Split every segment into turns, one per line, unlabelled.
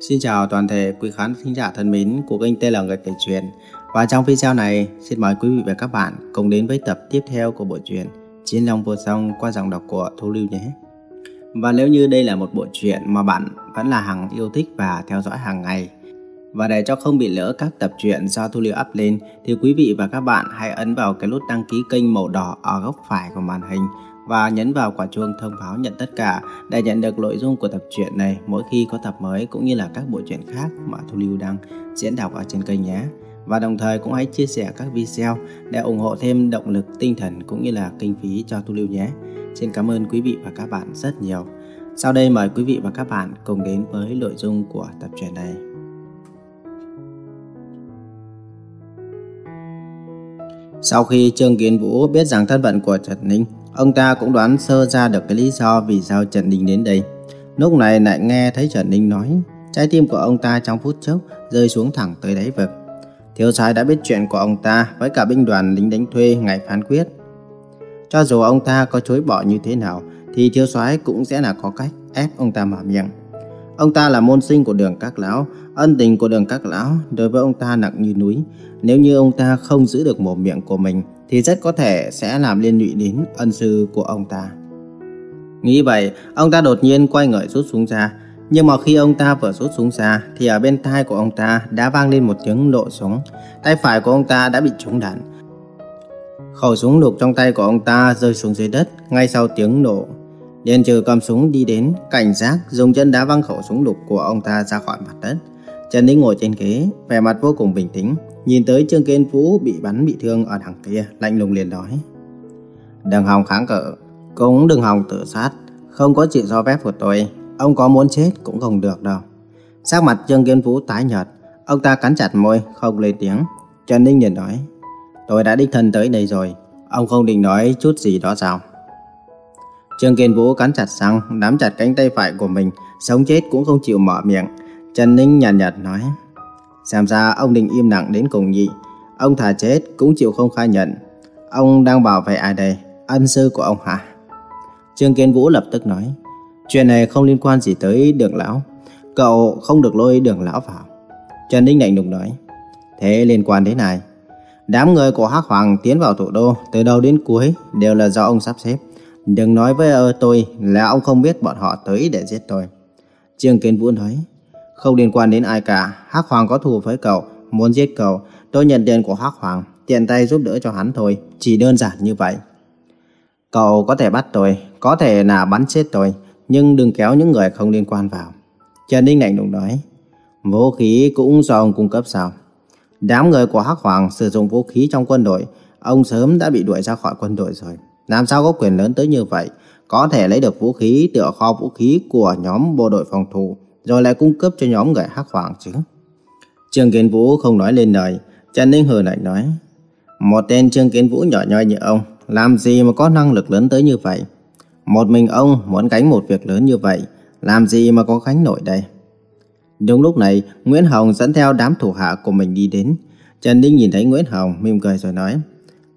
Xin chào toàn thể quý khán thính giả thân mến của kênh TL người kể chuyện. Và trong video này, xin mời quý vị và các bạn cùng đến với tập tiếp theo của bộ truyện Chiến Long Vô Song qua dòng đọc của Thu Lưu nhé. Và nếu như đây là một bộ truyện mà bạn vẫn là hàng yêu thích và theo dõi hàng ngày, và để cho không bị lỡ các tập truyện do Thu Lưu up lên, thì quý vị và các bạn hãy ấn vào cái nút đăng ký kênh màu đỏ ở góc phải của màn hình và nhấn vào quả chuông thông báo nhận tất cả để nhận được nội dung của tập truyện này mỗi khi có tập mới cũng như là các bộ truyện khác mà Thu Lưu đang diễn đọc ở trên kênh nhé. Và đồng thời cũng hãy chia sẻ các video để ủng hộ thêm động lực tinh thần cũng như là kinh phí cho Thu Lưu nhé. Xin cảm ơn quý vị và các bạn rất nhiều. Sau đây mời quý vị và các bạn cùng đến với nội dung của tập truyện này. Sau khi Trương Kiến Vũ biết rằng thân phận của Trần Ninh, ông ta cũng đoán sơ ra được cái lý do vì sao Trần Ninh đến đây. Lúc này lại nghe thấy Trần Ninh nói, trái tim của ông ta trong phút chốc rơi xuống thẳng tới đáy vực. Thiếu soái đã biết chuyện của ông ta với cả binh đoàn lính đánh thuê ngày phán quyết. Cho dù ông ta có chối bỏ như thế nào, thì thiếu soái cũng sẽ là có cách ép ông ta mở miệng. Ông ta là môn sinh của đường các lão, ân tình của đường các lão đối với ông ta nặng như núi. Nếu như ông ta không giữ được mồm miệng của mình, thì rất có thể sẽ làm liên lụy đến ân sư của ông ta. Nghĩ vậy, ông ta đột nhiên quay người rút súng ra. Nhưng mà khi ông ta vừa rút súng ra, thì ở bên tai của ông ta đã vang lên một tiếng nổ súng. Tay phải của ông ta đã bị trúng đạn. Khẩu súng đục trong tay của ông ta rơi xuống dưới đất ngay sau tiếng nổ. Điền trừ cầm súng đi đến, cảnh giác dùng chân đá văng khẩu súng đục của ông ta ra khỏi mặt đất. Trần Ninh ngồi trên ghế, vẻ mặt vô cùng bình tĩnh, nhìn tới Trương Kiên Vũ bị bắn bị thương ở đằng kia, lạnh lùng liền nói. Đừng hòng kháng cự, cũng đừng hòng tự sát, không có chuyện do phép của tôi, ông có muốn chết cũng không được đâu. Sắc mặt Trương Kiên Vũ tái nhợt, ông ta cắn chặt môi, không lên tiếng. Trần Ninh liền nói, tôi đã đích thân tới đây rồi, ông không định nói chút gì đó sao? Trương Kiên Vũ cắn chặt răng, nắm chặt cánh tay phải của mình, sống chết cũng không chịu mở miệng. Trần Ninh nhàn nhạt, nhạt nói, xem ra ông định im lặng đến cùng nhị, ông thà chết cũng chịu không khai nhận. Ông đang bảo vệ ai đây? Ân sư của ông hả? Trương Kiên Vũ lập tức nói, chuyện này không liên quan gì tới đường lão, cậu không được lôi đường lão vào. Trần Ninh lạnh lùng nói, thế liên quan đến này. Đám người của Hắc Hoàng tiến vào thủ đô từ đầu đến cuối đều là do ông sắp xếp. Đừng nói với ờ, tôi là ông không biết bọn họ tới để giết tôi. Trương Kiến Vũ nói, không liên quan đến ai cả, Hắc Hoàng có thù với cậu, muốn giết cậu, tôi nhận tiền của Hắc Hoàng, tiện tay giúp đỡ cho hắn thôi, chỉ đơn giản như vậy. Cậu có thể bắt tôi, có thể là bắn chết tôi, nhưng đừng kéo những người không liên quan vào. Trần Ninh lạnh lùng nói, vũ khí cũng do ông cung cấp sao? Đám người của Hắc Hoàng sử dụng vũ khí trong quân đội, ông sớm đã bị đuổi ra khỏi quân đội rồi. Làm sao có quyền lớn tới như vậy? Có thể lấy được vũ khí từ kho vũ khí của nhóm bộ đội phòng thủ, rồi lại cung cấp cho nhóm người hắc hoàng chứ. Trương Kiến Vũ không nói lên lời, Trần Ninh hừ lạnh nói. Một tên Trương Kiến Vũ nhỏ nhoi như ông, làm gì mà có năng lực lớn tới như vậy? Một mình ông muốn gánh một việc lớn như vậy, làm gì mà có gánh nổi đây? Đúng lúc này, Nguyễn Hồng dẫn theo đám thủ hạ của mình đi đến. Trần Ninh nhìn thấy Nguyễn Hồng, mỉm cười rồi nói.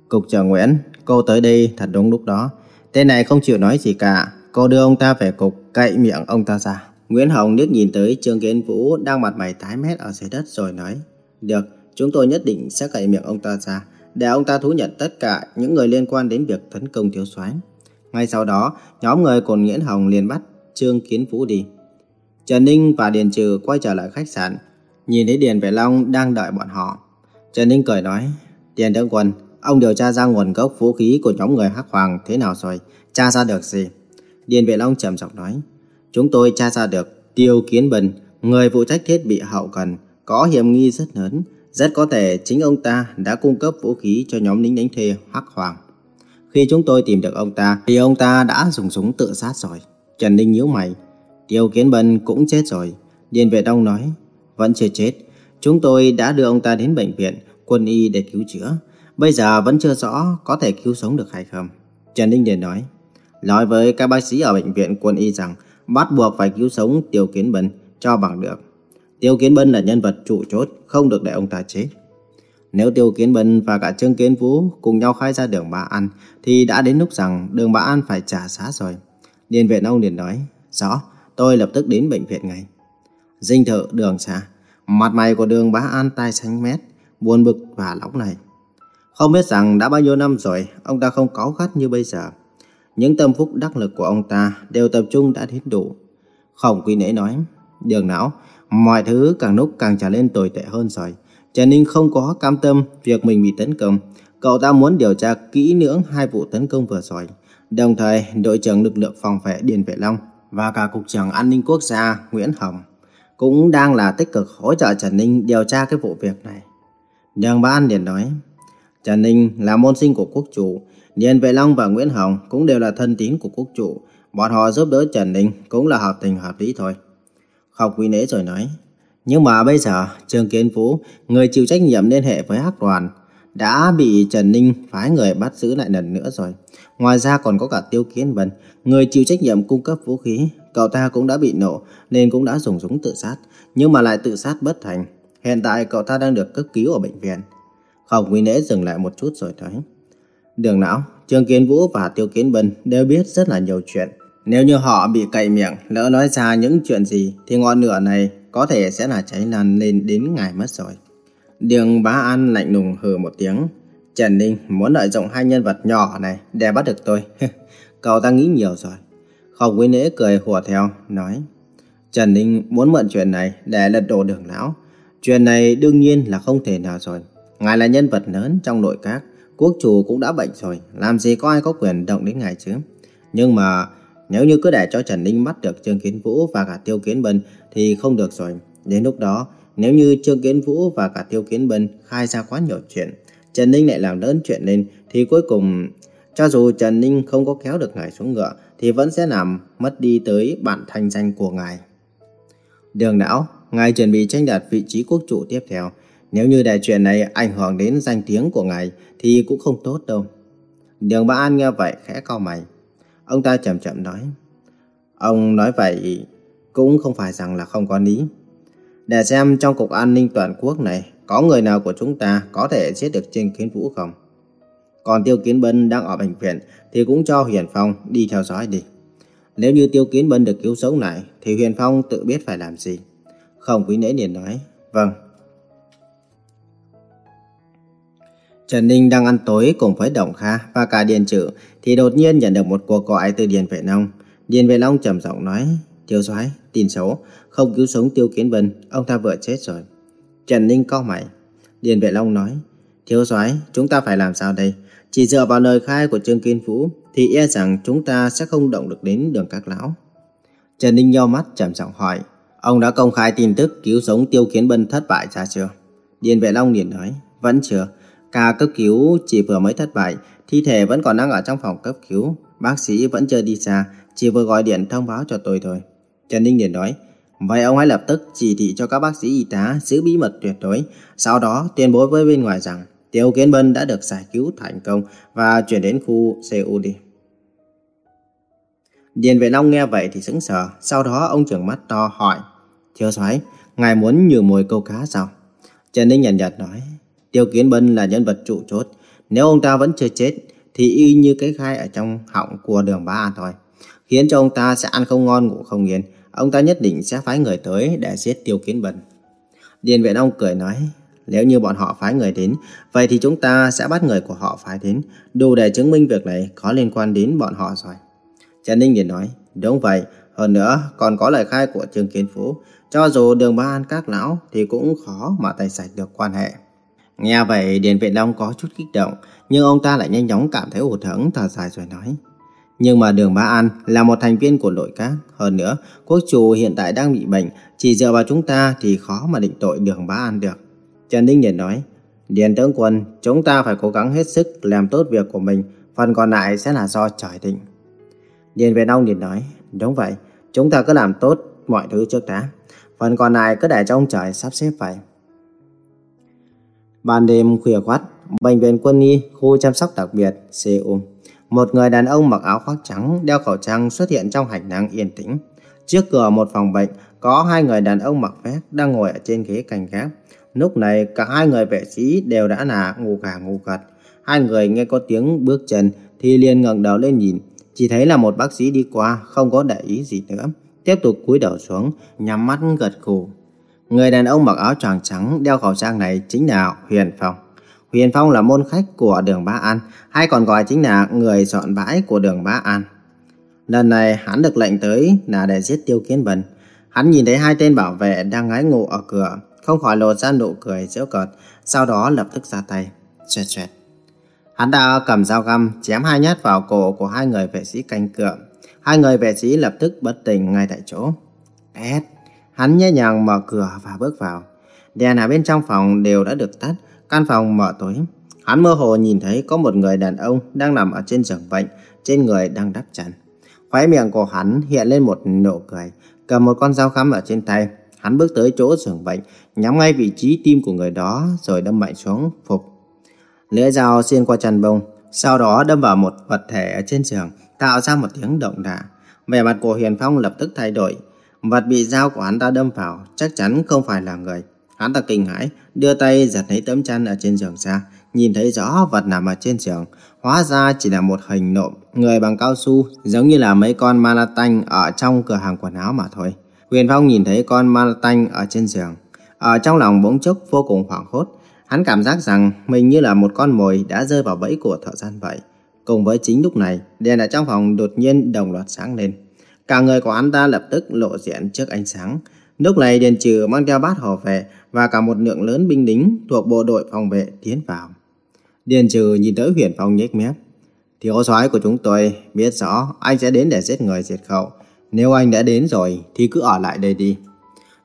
Cục trưởng Nguyễn, cô tới đây thật đúng lúc đó. Tên này không chịu nói gì cả, cô đưa ông ta về cục, cậy miệng ông ta ra. Nguyễn Hồng liếc nhìn tới Trương Kiến Vũ đang mặt mày tái mét ở dưới đất rồi nói. Được, chúng tôi nhất định sẽ cậy miệng ông ta ra, để ông ta thú nhận tất cả những người liên quan đến việc tấn công thiếu soái. Ngay sau đó, nhóm người của Nguyễn Hồng liền bắt Trương Kiến Vũ đi. Trần Ninh và Điền Trừ quay trở lại khách sạn, nhìn thấy Điền Vệ Long đang đợi bọn họ. Trần Ninh cười nói, Điền Tướng Quân, ông điều tra ra nguồn gốc vũ khí của nhóm người Hắc Hoàng thế nào rồi, tra ra được gì? Điền Vệ Long trầm giọng nói, chúng tôi tra ra được Tiêu Kiến Bình, người phụ trách thiết bị hậu cần, có hiểm nghi rất lớn, rất có thể chính ông ta đã cung cấp vũ khí cho nhóm lính đánh thuê Hắc Hoàng. Khi chúng tôi tìm được ông ta, thì ông ta đã dùng súng tự sát rồi. Trần Ninh nhíu mày, Tiêu Kiến Bân cũng chết rồi. Điền Vệ Đông nói, vẫn chưa chết. Chúng tôi đã đưa ông ta đến bệnh viện, quân y để cứu chữa. Bây giờ vẫn chưa rõ có thể cứu sống được hay không. Trần Ninh liền nói, nói với các bác sĩ ở bệnh viện quân y rằng bắt buộc phải cứu sống Tiêu Kiến Bân cho bằng được. Tiêu Kiến Bân là nhân vật trụ chốt, không được để ông ta chết. Nếu Tiêu Kiến Bân và cả Trương Kiến Vũ cùng nhau khai ra đường Bá An, thì đã đến lúc rằng đường Bá An phải trả giá rồi. Điền Vệ ông liền nói, rõ, tôi lập tức đến bệnh viện ngay. Dinh thự đường xa. Mặt mày của đường bá an tai xanh mét, buồn bực và nóng này. Không biết rằng đã bao nhiêu năm rồi, ông ta không cáu gắt như bây giờ. Những tâm phúc đắc lực của ông ta đều tập trung đã đến đủ. Khổng quý nễ nói, đường não, mọi thứ càng lúc càng trở nên tồi tệ hơn rồi. Trần Ninh không có cam tâm việc mình bị tấn công. Cậu ta muốn điều tra kỹ lưỡng hai vụ tấn công vừa rồi. Đồng thời, đội trưởng lực lượng phòng vệ Điền Vệ Long và cả Cục trưởng An ninh Quốc gia Nguyễn Hồng cũng đang là tích cực hỗ trợ Trần Ninh điều tra cái vụ việc này. Đường Ban liền nói, Trần Ninh là môn sinh của quốc chủ, Điền Vệ Long và Nguyễn Hồng cũng đều là thân tín của quốc chủ. Bọn họ giúp đỡ Trần Ninh cũng là hợp tình hợp lý thôi. Học quý nễ rồi nói, nhưng mà bây giờ Trương Kiến Phú, người chịu trách nhiệm liên hệ với hắc đoàn, đã bị Trần Ninh phái người bắt giữ lại lần nữa rồi. Ngoài ra còn có cả Tiêu Kiến Vân, người chịu trách nhiệm cung cấp vũ khí. Cậu ta cũng đã bị nổ nên cũng đã dùng súng tự sát, nhưng mà lại tự sát bất thành. Hiện tại cậu ta đang được cấp cứu ở bệnh viện. Khổng Quý Nễ dừng lại một chút rồi nói. Đường não, Trương Kiến Vũ và Tiêu Kiến Vân đều biết rất là nhiều chuyện. Nếu như họ bị cậy miệng, lỡ nói ra những chuyện gì thì ngọn lửa này có thể sẽ là cháy lan lên đến ngày mất rồi. Đường Bá An lạnh lùng hừ một tiếng. Trần Ninh muốn lợi dụng hai nhân vật nhỏ này để bắt được tôi. Cậu ta nghĩ nhiều rồi. Khổng Quý Nễ cười hùa theo, nói. Trần Ninh muốn mượn chuyện này để lật đổ đường lão. Chuyện này đương nhiên là không thể nào rồi. Ngài là nhân vật lớn trong nội các. Quốc chủ cũng đã bệnh rồi. Làm gì có ai có quyền động đến ngài chứ. Nhưng mà nếu như cứ để cho Trần Ninh bắt được Trương Kiến Vũ và cả Tiêu Kiến Bân thì không được rồi. Đến lúc đó, nếu như Trương Kiến Vũ và cả Tiêu Kiến Bân khai ra quá nhiều chuyện, Trần Ninh lại làm lớn chuyện lên, thì cuối cùng, cho dù Trần Ninh không có kéo được ngài xuống ngựa, thì vẫn sẽ làm mất đi tới bản thanh danh của ngài. Đường não, ngài chuẩn bị tranh đạt vị trí quốc chủ tiếp theo. Nếu như để chuyện này ảnh hưởng đến danh tiếng của ngài, thì cũng không tốt đâu. Đường Bá An nghe vậy khẽ cau mày. Ông ta chậm chậm nói. Ông nói vậy cũng không phải rằng là không có lý. Để xem trong cục an ninh toàn quốc này có người nào của chúng ta có thể giết được Trương Kiến Vũ không? Còn Tiêu Kiến Bân đang ở bệnh viện thì cũng cho Huyền Phong đi theo dõi đi. Nếu như Tiêu Kiến Bân được cứu sống lại thì Huyền Phong tự biết phải làm gì. Không quý nễ liền nói, vâng. Trần Ninh đang ăn tối cùng với Đồng Kha và cả Điền Trự thì đột nhiên nhận được một cuộc gọi từ Điền Vệ Long. Điền Vệ Long trầm giọng nói, Tiêu soái tin xấu, không cứu sống Tiêu Kiến Vân, ông ta vừa chết rồi. Trần Ninh cau mày. Điền Vệ Long nói, Thiếu soái, chúng ta phải làm sao đây? Chỉ dựa vào lời khai của Trương Kiên Vũ thì e rằng chúng ta sẽ không động được đến đường các lão. Trần Ninh nheo mắt trầm giọng hỏi, ông đã công khai tin tức cứu sống Tiêu Kiến Vân thất bại ra chưa? Điền Vệ Long liền nói, vẫn chưa. Ca cấp cứu chỉ vừa mới thất bại, thi thể vẫn còn đang ở trong phòng cấp cứu. Bác sĩ vẫn chưa đi xa, chỉ vừa gọi điện thông báo cho tôi thôi. Trần Ninh liền nói, Vậy ông hãy lập tức chỉ thị cho các bác sĩ y tá giữ bí mật tuyệt đối, sau đó tuyên bố với bên ngoài rằng Tiêu Kiến Bân đã được giải cứu thành công và chuyển đến khu CUD. Điền Vệ Long nghe vậy thì sững sờ, sau đó ông trưởng mắt to hỏi, Thiếu soái, ngài muốn nhử mồi câu cá sao? Trần Ninh nhận nhật nói, Tiêu Kiến Bân là nhân vật trụ chốt, nếu ông ta vẫn chưa chết thì y như cái khai ở trong họng của đường bá an thôi, khiến cho ông ta sẽ ăn không ngon ngủ không yên, ông ta nhất định sẽ phái người tới để giết Tiêu Kiến Bân. Điền Vệ Đông cười nói, nếu như bọn họ phái người đến, vậy thì chúng ta sẽ bắt người của họ phái đến, đủ để chứng minh việc này có liên quan đến bọn họ rồi. Trần Ninh Điền nói, đúng vậy, hơn nữa còn có lời khai của Trương Kiến Phú, cho dù đường ba an các lão thì cũng khó mà tay sạch được quan hệ. Nghe vậy Điền Vệ Long có chút kích động, nhưng ông ta lại nhanh chóng cảm thấy hụt hẫng thở dài rồi nói. Nhưng mà Đường Bá An là một thành viên của nội các. Hơn nữa, quốc chủ hiện tại đang bị bệnh, chỉ dựa vào chúng ta thì khó mà định tội Đường Bá An được. Trần Đinh Điền nói, Điền tướng quân, chúng ta phải cố gắng hết sức làm tốt việc của mình, phần còn lại sẽ là do trời định. Điền Vệ Đông liền nói, đúng vậy, chúng ta cứ làm tốt mọi thứ trước đã. Phần còn lại cứ để cho ông trời sắp xếp vậy. Ban đêm khuya khoắt, bệnh viện quân y, khu chăm sóc đặc biệt, Seoul. Một người đàn ông mặc áo khoác trắng, đeo khẩu trang xuất hiện trong hành lang yên tĩnh. Trước cửa một phòng bệnh, có hai người đàn ông mặc vest đang ngồi ở trên ghế canh gác. Lúc này cả hai người vệ sĩ đều đã là ngủ gà ngủ gật. Hai người nghe có tiếng bước chân thì liền ngẩng đầu lên nhìn. Chỉ thấy là một bác sĩ đi qua, không có để ý gì nữa. tiếp tục cúi đầu xuống, nhắm mắt gật gù. Người đàn ông mặc áo choàng trắng đeo khẩu trang này chính là Huyền Phong. Huyền Phong là môn khách của đường Bá An, hay còn gọi chính là người dọn bãi của đường Bá An. Lần này hắn được lệnh tới là để giết Tiêu Kiến Vân. Hắn nhìn thấy hai tên bảo vệ đang ngái ngủ ở cửa, không khỏi lộ ra nụ cười giễu cợt, sau đó lập tức ra tay. Xoẹt xoẹt. Hắn đã cầm dao găm chém hai nhát vào cổ của hai người vệ sĩ canh cửa. Hai người vệ sĩ lập tức bất tỉnh ngay tại chỗ. Ed, hắn nhẹ nhàng mở cửa và bước vào. Đèn ở bên trong phòng đều đã được tắt, căn phòng mở tối. Hắn mơ hồ nhìn thấy có một người đàn ông đang nằm ở trên giường bệnh, trên người đang đắp chăn. Khóe miệng của hắn hiện lên một nụ cười, cầm một con dao khăm ở trên tay. Hắn bước tới chỗ giường bệnh, nhắm ngay vị trí tim của người đó rồi đâm mạnh xuống, phục. Lưỡi dao xuyên qua chăn bông, sau đó đâm vào một vật thể ở trên giường, tạo ra một tiếng động đà. Vẻ mặt của Huyền Phong lập tức thay đổi. Vật bị dao của hắn ta đâm vào chắc chắn không phải là người. Hắn ta kinh hãi, đưa tay giật lấy tấm chăn ở trên giường ra, nhìn thấy rõ vật nằm ở trên giường. Hóa ra chỉ là một hình nộm, người bằng cao su, giống như là mấy con ma la tanh ở trong cửa hàng quần áo mà thôi. Huyền Phong nhìn thấy con ma la tanh ở trên giường. Ở trong lòng bỗng chốc vô cùng hoảng hốt. Hắn cảm giác rằng mình như là một con mồi đã rơi vào bẫy của thợ săn vậy. Cùng với chính lúc này, đèn ở trong phòng đột nhiên đồng loạt sáng lên. Cả người của hắn ta lập tức lộ diện trước ánh sáng. Lúc này Điền Trừ mang theo bát hồ vệ và cả một lượng lớn binh lính thuộc bộ đội phòng vệ tiến vào. Điền Trừ nhìn tới Huyền Phong nhếch mép. Thiếu soái của chúng tôi biết rõ anh sẽ đến để giết người diệt khẩu. Nếu anh đã đến rồi thì cứ ở lại đây đi.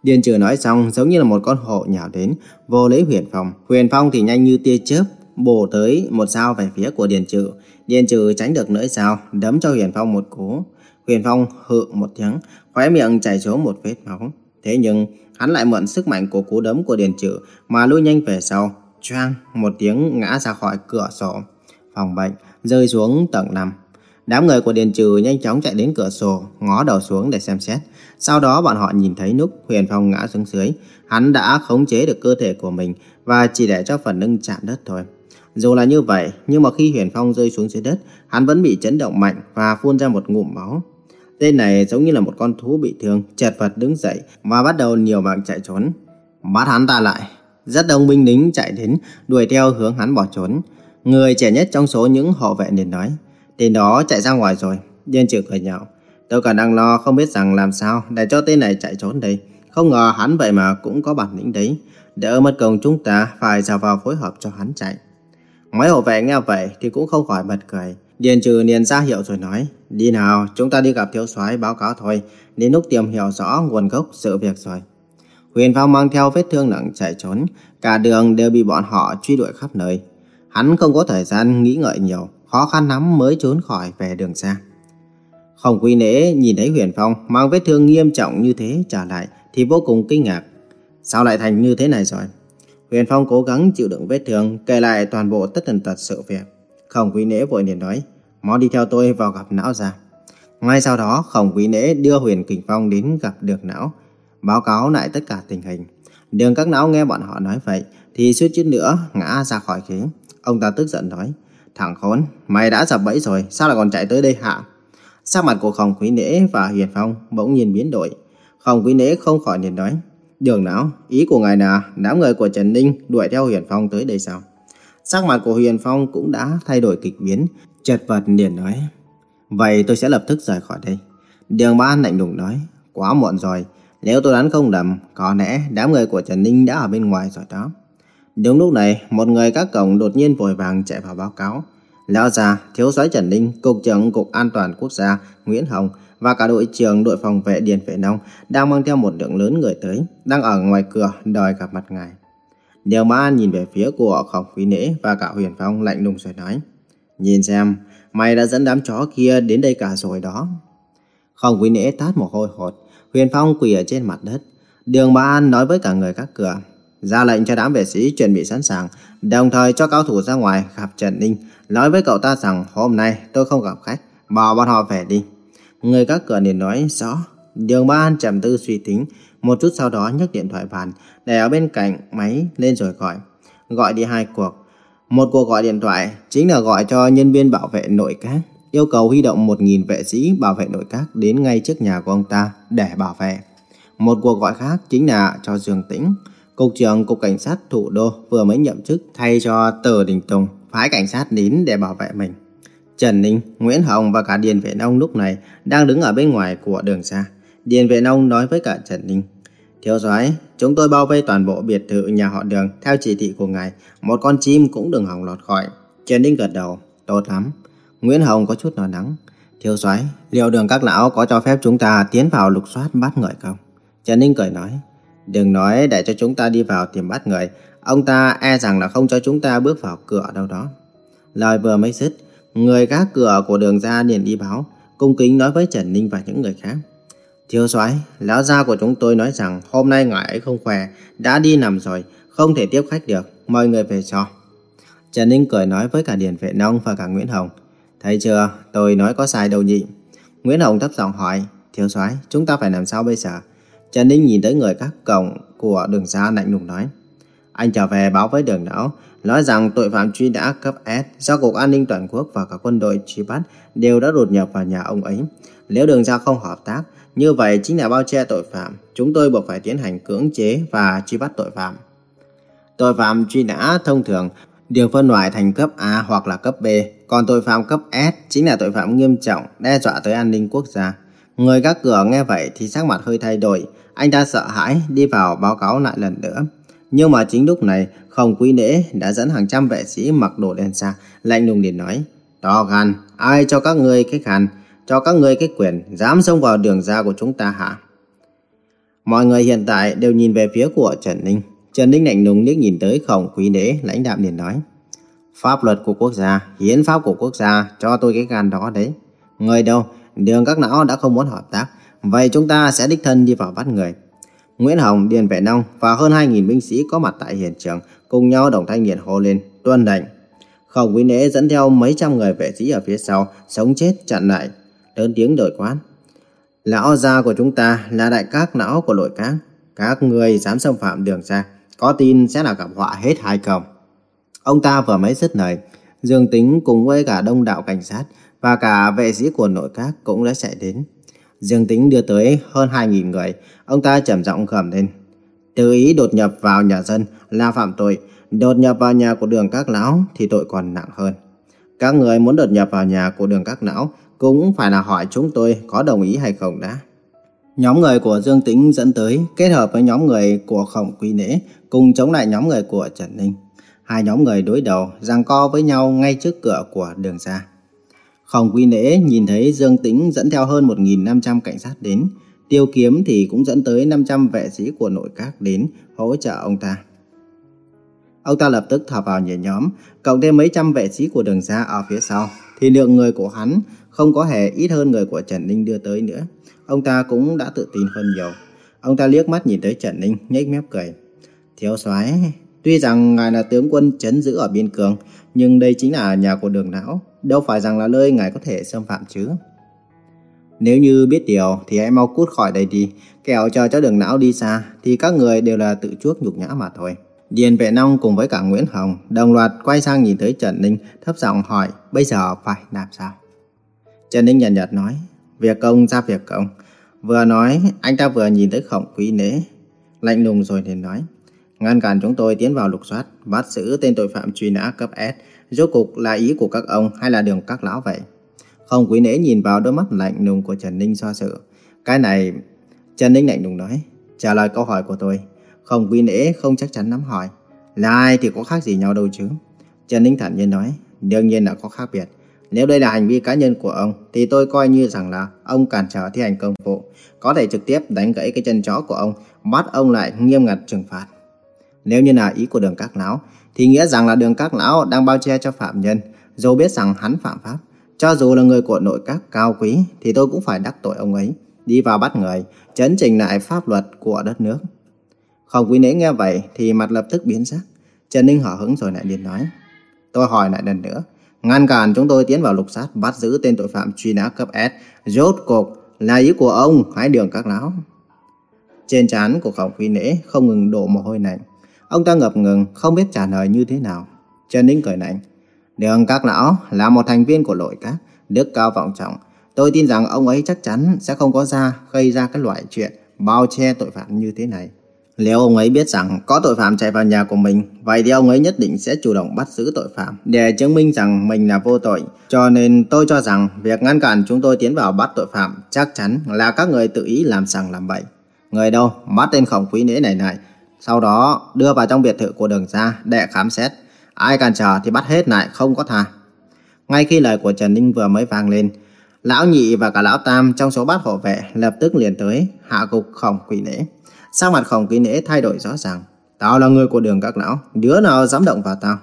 Điền Trừ nói xong giống như là một con hổ nhào đến, vô lấy Huyền Phong. Huyền Phong thì nhanh như tia chớp, bổ tới một dao về phía của Điền Trừ. Điền Trừ tránh được nỗi dao, đấm cho Huyền Phong một cú. Huyền Phong hự một tiếng, khóe miệng chảy xuống một vết máu. Thế nhưng hắn lại mượn sức mạnh của cú đấm của Điền Trử mà lui nhanh về sau, choang một tiếng ngã ra khỏi cửa sổ. Phòng bệnh rơi xuống tầng 5. Đám người của Điền Trừ nhanh chóng chạy đến cửa sổ, ngó đầu xuống để xem xét. Sau đó bọn họ nhìn thấy lúc Huyền Phong ngã xuống dưới, hắn đã khống chế được cơ thể của mình và chỉ để cho phần lưng chạm đất thôi. Dù là như vậy, nhưng mà khi Huyền Phong rơi xuống dưới đất, hắn vẫn bị chấn động mạnh và phun ra một ngụm máu. Tên này giống như là một con thú bị thương, chật vật đứng dậy và bắt đầu nhiều mạng chạy trốn. Bắt hắn ta lại. Rất đông binh lính chạy đến, đuổi theo hướng hắn bỏ trốn. Người trẻ nhất trong số những hộ vệ liền nói, tên đó chạy ra ngoài rồi. Điên trừ cười nhạo. Tôi còn đang lo không biết rằng làm sao để cho tên này chạy trốn đây. Không ngờ hắn vậy mà cũng có bản lĩnh đấy. Đỡ mất công chúng ta phải ra vào phối hợp cho hắn chạy. Mấy hộ vệ nghe vậy thì cũng không khỏi bật cười. Điền trừ liền ra hiệu rồi nói, đi nào, chúng ta đi gặp thiếu soái báo cáo thôi, đến lúc tìm hiểu rõ nguồn gốc sự việc rồi. Huyền Phong mang theo vết thương nặng chạy trốn, cả đường đều bị bọn họ truy đuổi khắp nơi. Hắn không có thời gian nghĩ ngợi nhiều, khó khăn lắm mới trốn khỏi về đường xa. Không quy nễ nhìn thấy Huyền Phong mang vết thương nghiêm trọng như thế trở lại thì vô cùng kinh ngạc. Sao lại thành như thế này rồi? Huyền Phong cố gắng chịu đựng vết thương, kể lại toàn bộ tất tần tật sự việc. Khổng quý nễ vội liền nói, mau đi theo tôi vào gặp não ra. Ngay sau đó, khổng quý nễ đưa Huyền Kình Phong đến gặp được não, báo cáo lại tất cả tình hình. Đường các não nghe bọn họ nói vậy, thì suýt chút nữa ngã ra khỏi ghế. Ông ta tức giận nói, thằng khốn, mày đã dập bẫy rồi, sao lại còn chạy tới đây hả? Sắc mặt của Khổng Quý Nễ và Huyền Phong bỗng nhiên biến đổi. Khổng Quý Nễ không khỏi liền nói, đường não, ý của ngài là đám người của Trần Ninh đuổi theo Huyền Phong tới đây sao? Sắc mặt của Huyền Phong cũng đã thay đổi kịch biến, chật vật liền nói. Vậy tôi sẽ lập tức rời khỏi đây. Đường Ba lạnh lùng nói, quá muộn rồi. Nếu tôi đoán không lầm, có lẽ đám người của Trần Ninh đã ở bên ngoài rồi đó. Đúng lúc này, một người các cổng đột nhiên vội vàng chạy vào báo cáo. Lão già, thiếu soái Trần Ninh, cục trưởng cục an toàn quốc gia Nguyễn Hồng và cả đội trưởng đội phòng vệ Điền Vệ Nông đang mang theo một lượng lớn người tới, đang ở ngoài cửa đòi gặp mặt ngài. Điều mà An nhìn về phía của Khổng Quý Nễ và cả Huyền Phong lạnh lùng rồi nói. Nhìn xem, mày đã dẫn đám chó kia đến đây cả rồi đó. không Quý Nễ tát một hôi hột, Huyền Phong quỳ ở trên mặt đất. Đường ba An nói với cả người các cửa, ra lệnh cho đám vệ sĩ chuẩn bị sẵn sàng, đồng thời cho cao thủ ra ngoài gặp Trần Ninh, nói với cậu ta rằng hôm nay tôi không gặp khách, bảo bọn họ về đi. Người các cửa liền nói rõ, đường Ba An trầm tư suy tính, một chút sau đó nhấc điện thoại bàn, để ở bên cạnh máy lên rồi gọi. Gọi đi hai cuộc. Một cuộc gọi điện thoại chính là gọi cho nhân viên bảo vệ nội các. yêu cầu huy động 1.000 vệ sĩ bảo vệ nội các đến ngay trước nhà của ông ta để bảo vệ. Một cuộc gọi khác chính là cho Dương Tĩnh, Cục trưởng Cục Cảnh sát Thủ đô vừa mới nhậm chức thay cho Tờ Đình Tùng phái cảnh sát đến để bảo vệ mình. Trần Ninh, Nguyễn Hồng và cả Điền Vệ Nông lúc này đang đứng ở bên ngoài của đường xa. Điền Vệ Nông nói với cả Trần Ninh, Thiếu soái, chúng tôi bao vây toàn bộ biệt thự nhà họ đường theo chỉ thị của ngài, một con chim cũng đừng hỏng lọt khỏi. Trần Ninh gật đầu, tốt lắm. Nguyễn Hồng có chút lo lắng. Thiếu soái, liệu đường các lão có cho phép chúng ta tiến vào lục soát bắt người không? Trần Ninh cười nói, đừng nói để cho chúng ta đi vào tìm bắt người, ông ta e rằng là không cho chúng ta bước vào cửa đâu đó. Lời vừa mới dứt, người gác cửa của đường ra liền đi báo, cung kính nói với Trần Ninh và những người khác. Thiếu soái, lão gia của chúng tôi nói rằng hôm nay ngài ấy không khỏe, đã đi nằm rồi, không thể tiếp khách được, mời người về cho. Trần Ninh cười nói với cả Điền Vệ Nông và cả Nguyễn Hồng. Thấy chưa, tôi nói có sai đâu nhỉ? Nguyễn Hồng thấp giọng hỏi, thiếu soái, chúng ta phải làm sao bây giờ? Trần Ninh nhìn tới người các cổng của đường xa lạnh lùng nói. Anh trở về báo với đường đảo nói rằng tội phạm truy đã cấp S do Cục An ninh Toàn quốc và cả quân đội truy bắt đều đã đột nhập vào nhà ông ấy. Nếu đường ra không hợp tác, như vậy chính là bao che tội phạm. Chúng tôi buộc phải tiến hành cưỡng chế và truy bắt tội phạm. Tội phạm truy nã thông thường đều phân loại thành cấp A hoặc là cấp B, còn tội phạm cấp S chính là tội phạm nghiêm trọng, đe dọa tới an ninh quốc gia. Người gác cửa nghe vậy thì sắc mặt hơi thay đổi, anh ta sợ hãi đi vào báo cáo lại lần nữa. Nhưng mà chính lúc này, Khổng Quý Nễ đã dẫn hàng trăm vệ sĩ mặc đồ đen xa, lạnh lùng điện nói: "To gan, ai cho các ngươi cái khăn, cho các ngươi cái quyền dám xông vào đường ra của chúng ta hả?" Mọi người hiện tại đều nhìn về phía của Trần Ninh. Trần Ninh lạnh lùng liếc nhìn tới Khổng Quý đế lãnh đạm liền nói: "Pháp luật của quốc gia, hiến pháp của quốc gia cho tôi cái gan đó đấy. Người đâu, đường các não đã không muốn hợp tác, vậy chúng ta sẽ đích thân đi vào bắt người." Nguyễn Hồng, Điền Vệ Nông và hơn 2.000 binh sĩ có mặt tại hiện trường cùng nhau đồng thanh nhiệt hô lên, tuân lệnh. Khổng Quý đế dẫn theo mấy trăm người vệ sĩ ở phía sau, sống chết chặn lại, lớn tiếng đổi quán. Lão gia của chúng ta là đại các lão của nội các. Các người dám xâm phạm đường ra, có tin sẽ là gặp họa hết hai cổng. Ông ta vừa mới dứt lời, Dương Tính cùng với cả đông đạo cảnh sát và cả vệ sĩ của nội các cũng đã chạy đến. Dương Tính đưa tới hơn 2.000 người, ông ta trầm giọng gầm lên. Tự ý đột nhập vào nhà dân là phạm tội, đột nhập vào nhà của đường các lão thì tội còn nặng hơn. Các người muốn đột nhập vào nhà của đường các lão cũng phải là hỏi chúng tôi có đồng ý hay không đã. Nhóm người của Dương Tĩnh dẫn tới kết hợp với nhóm người của Khổng Quý Nễ cùng chống lại nhóm người của Trần Ninh. Hai nhóm người đối đầu giằng co với nhau ngay trước cửa của đường ra. Khổng Quý Nễ nhìn thấy Dương Tĩnh dẫn theo hơn 1.500 cảnh sát đến. Tiêu Kiếm thì cũng dẫn tới 500 vệ sĩ của nội các đến hỗ trợ ông ta. Ông ta lập tức thò vào nhảy nhóm, cộng thêm mấy trăm vệ sĩ của đường ra ở phía sau, thì lượng người của hắn không có hề ít hơn người của Trần Ninh đưa tới nữa. Ông ta cũng đã tự tin hơn nhiều. Ông ta liếc mắt nhìn tới Trần Ninh, nhếch mép cười. Thiếu soái, tuy rằng ngài là tướng quân chấn giữ ở biên cương, nhưng đây chính là nhà của đường não, đâu phải rằng là nơi ngài có thể xâm phạm chứ. Nếu như biết điều thì hãy mau cút khỏi đây đi, kẻo chờ cho đường não đi xa thì các người đều là tự chuốc nhục nhã mà thôi. Điền Vệ Nông cùng với cả Nguyễn Hồng đồng loạt quay sang nhìn tới Trần Ninh thấp giọng hỏi bây giờ phải làm sao. Trần Ninh nhàn nhạt nói việc công ra việc công. Vừa nói anh ta vừa nhìn tới khổng quý nế lạnh lùng rồi liền nói ngăn cản chúng tôi tiến vào lục soát bắt giữ tên tội phạm truy nã cấp S rốt cục là ý của các ông hay là đường các lão vậy. Khổng quý nế nhìn vào đôi mắt lạnh lùng của Trần Ninh so sự. Cái này Trần Ninh lạnh lùng nói trả lời câu hỏi của tôi Khổng quý nễ không chắc chắn nắm hỏi. Là ai thì có khác gì nhau đâu chứ. Trần Ninh thản nhiên nói, đương nhiên là có khác biệt. Nếu đây là hành vi cá nhân của ông, thì tôi coi như rằng là ông cản trở thi hành công vụ, có thể trực tiếp đánh gãy cái chân chó của ông, bắt ông lại nghiêm ngặt trừng phạt. Nếu như là ý của đường các lão, thì nghĩa rằng là đường các lão đang bao che cho phạm nhân, dù biết rằng hắn phạm pháp. Cho dù là người của nội các cao quý, thì tôi cũng phải đắc tội ông ấy, đi vào bắt người, chấn trình lại pháp luật của đất nước. Khổng quý nễ nghe vậy thì mặt lập tức biến sắc. Trần Ninh hở hứng rồi lại liền nói. Tôi hỏi lại lần nữa. Ngăn cản chúng tôi tiến vào lục sát bắt giữ tên tội phạm truy nã cấp S. Rốt cuộc là ý của ông hãy đường các lão. Trên trán của khổng phi nễ không ngừng đổ mồ hôi lạnh. Ông ta ngập ngừng không biết trả lời như thế nào. Trần Ninh cười lạnh. Đường các lão là một thành viên của nội các, đức cao vọng trọng. Tôi tin rằng ông ấy chắc chắn sẽ không có ra gây ra cái loại chuyện bao che tội phạm như thế này. Nếu ông ấy biết rằng có tội phạm chạy vào nhà của mình, vậy thì ông ấy nhất định sẽ chủ động bắt giữ tội phạm để chứng minh rằng mình là vô tội. Cho nên tôi cho rằng việc ngăn cản chúng tôi tiến vào bắt tội phạm chắc chắn là các người tự ý làm sằng làm bậy. Người đâu, bắt tên khổng quý nễ này này, sau đó đưa vào trong biệt thự của đường ra để khám xét. Ai cản trở thì bắt hết lại không có tha. Ngay khi lời của Trần Ninh vừa mới vang lên, Lão Nhị và cả Lão Tam trong số bát hộ vệ lập tức liền tới hạ gục khổng quý nễ. Sắc mặt khổng quý nễ thay đổi rõ ràng. Tao là người của đường các lão, đứa nào dám động vào tao.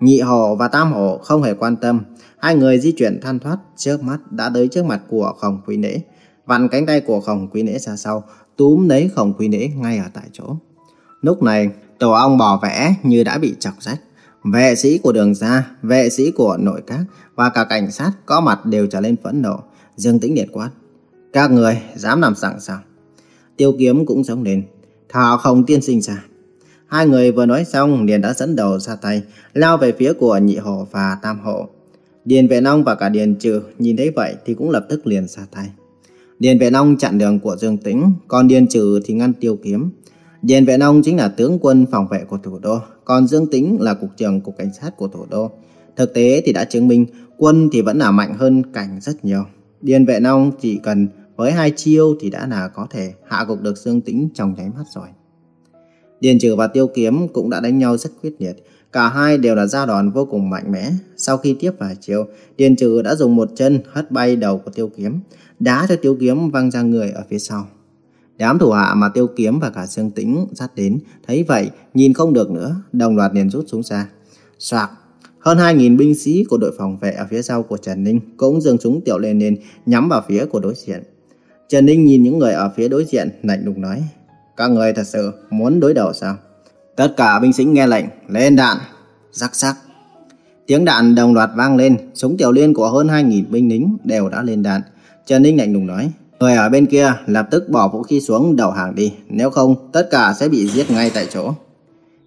Nhị hộ và tam hộ không hề quan tâm. Hai người di chuyển than thoát trước mắt đã tới trước mặt của khổng quý nễ. Vặn cánh tay của khổng quý nễ ra sau, túm lấy khổng quý nễ ngay ở tại chỗ. Lúc này, tổ ong bò vẽ như đã bị chọc rách. Vệ sĩ của đường gia, vệ sĩ của nội các và cả cảnh sát có mặt đều trở lên phẫn nộ. Dương Tĩnh điện quát. Các người dám làm sẵn sao? Tiêu kiếm cũng giống lên. thả không tiên sinh ra. Hai người vừa nói xong liền đã dẫn đầu ra tay, lao về phía của nhị hộ và tam hộ. Điền Vệ Nông và cả Điền Trừ nhìn thấy vậy thì cũng lập tức liền ra tay. Điền Vệ Nông chặn đường của Dương Tĩnh, còn Điền Trừ thì ngăn tiêu kiếm. Điền Vệ Nông chính là tướng quân phòng vệ của thủ đô, còn Dương Tĩnh là cục trưởng cục cảnh sát của thủ đô. Thực tế thì đã chứng minh quân thì vẫn là mạnh hơn cảnh rất nhiều. Điền Vệ Nông chỉ cần với hai chiêu thì đã là có thể hạ gục được Dương Tĩnh trong nháy mắt rồi. Điền Trừ và Tiêu Kiếm cũng đã đánh nhau rất quyết liệt. Cả hai đều là gia đòn vô cùng mạnh mẽ. Sau khi tiếp vài chiêu, Điền Trừ đã dùng một chân hất bay đầu của Tiêu Kiếm, đá cho Tiêu Kiếm văng ra người ở phía sau. Đám thủ hạ mà Tiêu Kiếm và cả Dương Tĩnh dắt đến, thấy vậy, nhìn không được nữa, đồng loạt liền rút súng ra. Soạt, hơn 2.000 binh sĩ của đội phòng vệ ở phía sau của Trần Ninh cũng dừng súng tiểu lên lên, nhắm vào phía của đối diện. Trần Ninh nhìn những người ở phía đối diện, lạnh lùng nói, các người thật sự muốn đối đầu sao? Tất cả binh sĩ nghe lệnh, lên đạn, rắc rắc. Tiếng đạn đồng loạt vang lên, súng tiểu liên của hơn 2.000 binh lính đều đã lên đạn. Trần Ninh lạnh lùng nói, Người ở bên kia lập tức bỏ vũ khí xuống đầu hàng đi, nếu không tất cả sẽ bị giết ngay tại chỗ.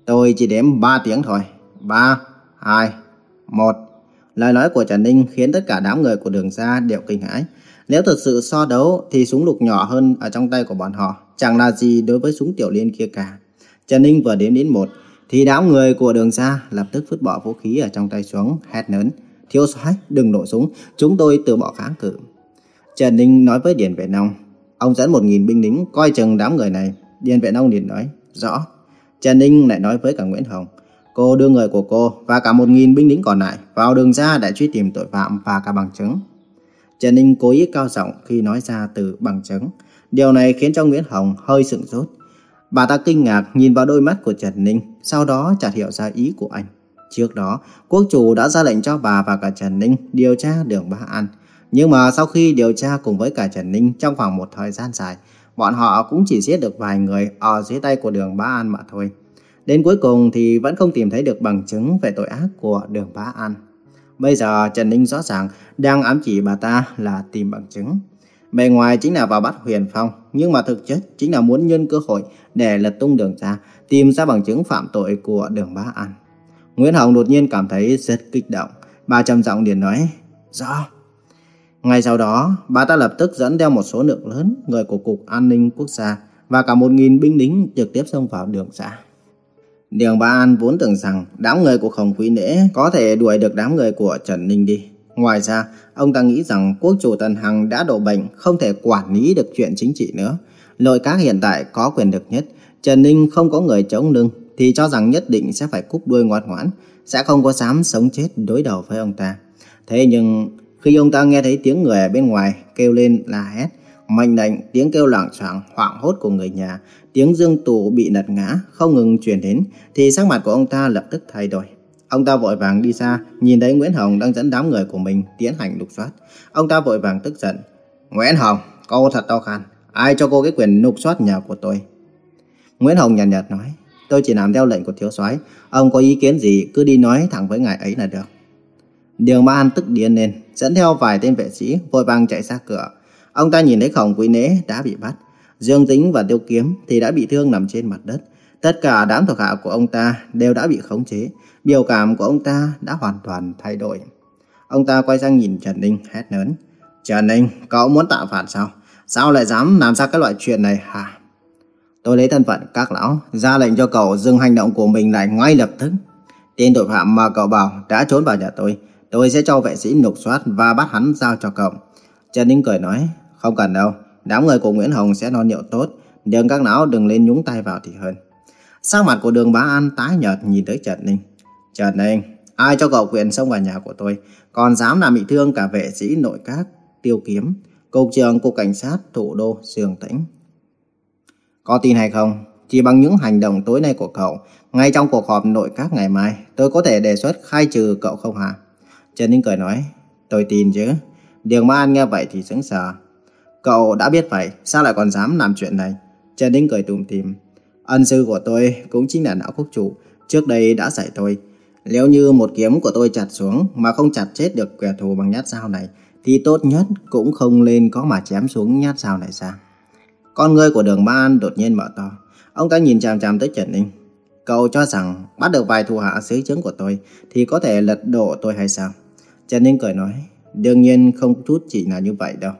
Tôi chỉ đếm 3 tiếng thôi. 3, 2, 1. Lời nói của Trần Ninh khiến tất cả đám người của đường ra đều kinh hãi. Nếu thật sự so đấu thì súng lục nhỏ hơn ở trong tay của bọn họ chẳng là gì đối với súng tiểu liên kia cả. Trần Ninh vừa đến đến một thì đám người của đường ra lập tức vứt bỏ vũ khí ở trong tay xuống, hét lớn. Thiếu soái đừng nổ súng, chúng tôi từ bỏ kháng cự. Trần Ninh nói với Điền Vệ Nông, ông dẫn một nghìn binh lính coi chừng đám người này. Điền Vệ Nông liền nói, rõ. Trần Ninh lại nói với cả Nguyễn Hồng, cô đưa người của cô và cả một nghìn binh lính còn lại vào đường ra để truy tìm tội phạm và cả bằng chứng. Trần Ninh cố ý cao giọng khi nói ra từ bằng chứng. Điều này khiến cho Nguyễn Hồng hơi sững sốt. Bà ta kinh ngạc nhìn vào đôi mắt của Trần Ninh, sau đó chợt hiểu ra ý của anh. Trước đó, quốc chủ đã ra lệnh cho bà và cả Trần Ninh điều tra đường Ba An. Nhưng mà sau khi điều tra cùng với cả Trần Ninh trong khoảng một thời gian dài, bọn họ cũng chỉ giết được vài người ở dưới tay của đường Bá An mà thôi. Đến cuối cùng thì vẫn không tìm thấy được bằng chứng về tội ác của đường Bá An. Bây giờ Trần Ninh rõ ràng đang ám chỉ bà ta là tìm bằng chứng. Bề ngoài chính là vào bắt Huyền Phong, nhưng mà thực chất chính là muốn nhân cơ hội để lật tung đường ra, tìm ra bằng chứng phạm tội của đường Bá An. Nguyễn Hồng đột nhiên cảm thấy rất kích động. Bà trầm giọng liền nói, Rõ. Ngay sau đó, bà ta lập tức dẫn theo một số lượng lớn người của Cục An ninh Quốc gia và cả một nghìn binh lính trực tiếp xông vào đường xã. Đường Ba An vốn tưởng rằng đám người của Khổng Quý Nễ có thể đuổi được đám người của Trần Ninh đi. Ngoài ra, ông ta nghĩ rằng quốc chủ Tần Hằng đã đổ bệnh, không thể quản lý được chuyện chính trị nữa. Nội các hiện tại có quyền lực nhất, Trần Ninh không có người chống lưng thì cho rằng nhất định sẽ phải cúp đuôi ngoan ngoãn, sẽ không có dám sống chết đối đầu với ông ta. Thế nhưng khi ông ta nghe thấy tiếng người ở bên ngoài kêu lên la hét, mệnh lệnh, tiếng kêu loảng choảng hoảng hốt của người nhà, tiếng dương tủ bị lật ngã không ngừng truyền đến, thì sắc mặt của ông ta lập tức thay đổi. Ông ta vội vàng đi xa, nhìn thấy Nguyễn Hồng đang dẫn đám người của mình tiến hành lục soát. Ông ta vội vàng tức giận. Nguyễn Hồng, cô thật to khan Ai cho cô cái quyền lục soát nhà của tôi? Nguyễn Hồng nhàn nhạt, nhạt nói. Tôi chỉ làm theo lệnh của thiếu soái. Ông có ý kiến gì cứ đi nói thẳng với ngài ấy là được. Đường Ba An tức điên lên, dẫn theo vài tên vệ sĩ vội vàng chạy ra cửa. Ông ta nhìn thấy khổng quý nế đã bị bắt. Dương Tính và Tiêu Kiếm thì đã bị thương nằm trên mặt đất. Tất cả đám thuộc hạ của ông ta đều đã bị khống chế, biểu cảm của ông ta đã hoàn toàn thay đổi. Ông ta quay sang nhìn Trần Ninh hét lớn. Trần Ninh, cậu muốn tạo phản sao? Sao lại dám làm ra cái loại chuyện này hả? Tôi lấy thân phận các lão, ra lệnh cho cậu dừng hành động của mình lại ngay lập tức. Tên tội phạm mà cậu bảo đã trốn vào nhà tôi. Tôi sẽ cho vệ sĩ nục soát và bắt hắn giao cho cậu. Trần Ninh cười nói, không cần đâu. Đám người của Nguyễn Hồng sẽ non nhậu tốt. Nhưng các lão đừng lên nhúng tay vào thì hơn. Sắc mặt của đường bá an tái nhợt nhìn tới Trần Ninh. Trần Ninh, ai cho cậu quyền xông vào nhà của tôi, còn dám làm bị thương cả vệ sĩ nội các, tiêu kiếm, cục trưởng cục cảnh sát thủ đô Sương Tĩnh. Có tin hay không? Chỉ bằng những hành động tối nay của cậu, ngay trong cuộc họp nội các ngày mai, tôi có thể đề xuất khai trừ cậu không hả? Trần Ninh cười nói, tôi tin chứ. Đường Ma An nghe vậy thì sững sờ. Cậu đã biết vậy, sao lại còn dám làm chuyện này? Trần Ninh cười tùm tìm. Ân sư của tôi cũng chính là não quốc chủ, trước đây đã dạy tôi. Nếu như một kiếm của tôi chặt xuống mà không chặt chết được kẻ thù bằng nhát dao này, thì tốt nhất cũng không lên có mà chém xuống nhát dao này ra. Con người của đường ban đột nhiên mở to. Ông ta nhìn chằm chằm tới Trần Ninh. Cậu cho rằng bắt được vài thù hạ sứ chứng của tôi thì có thể lật đổ tôi hay sao? Trần Ninh cười nói, đương nhiên không chút chỉ là như vậy đâu.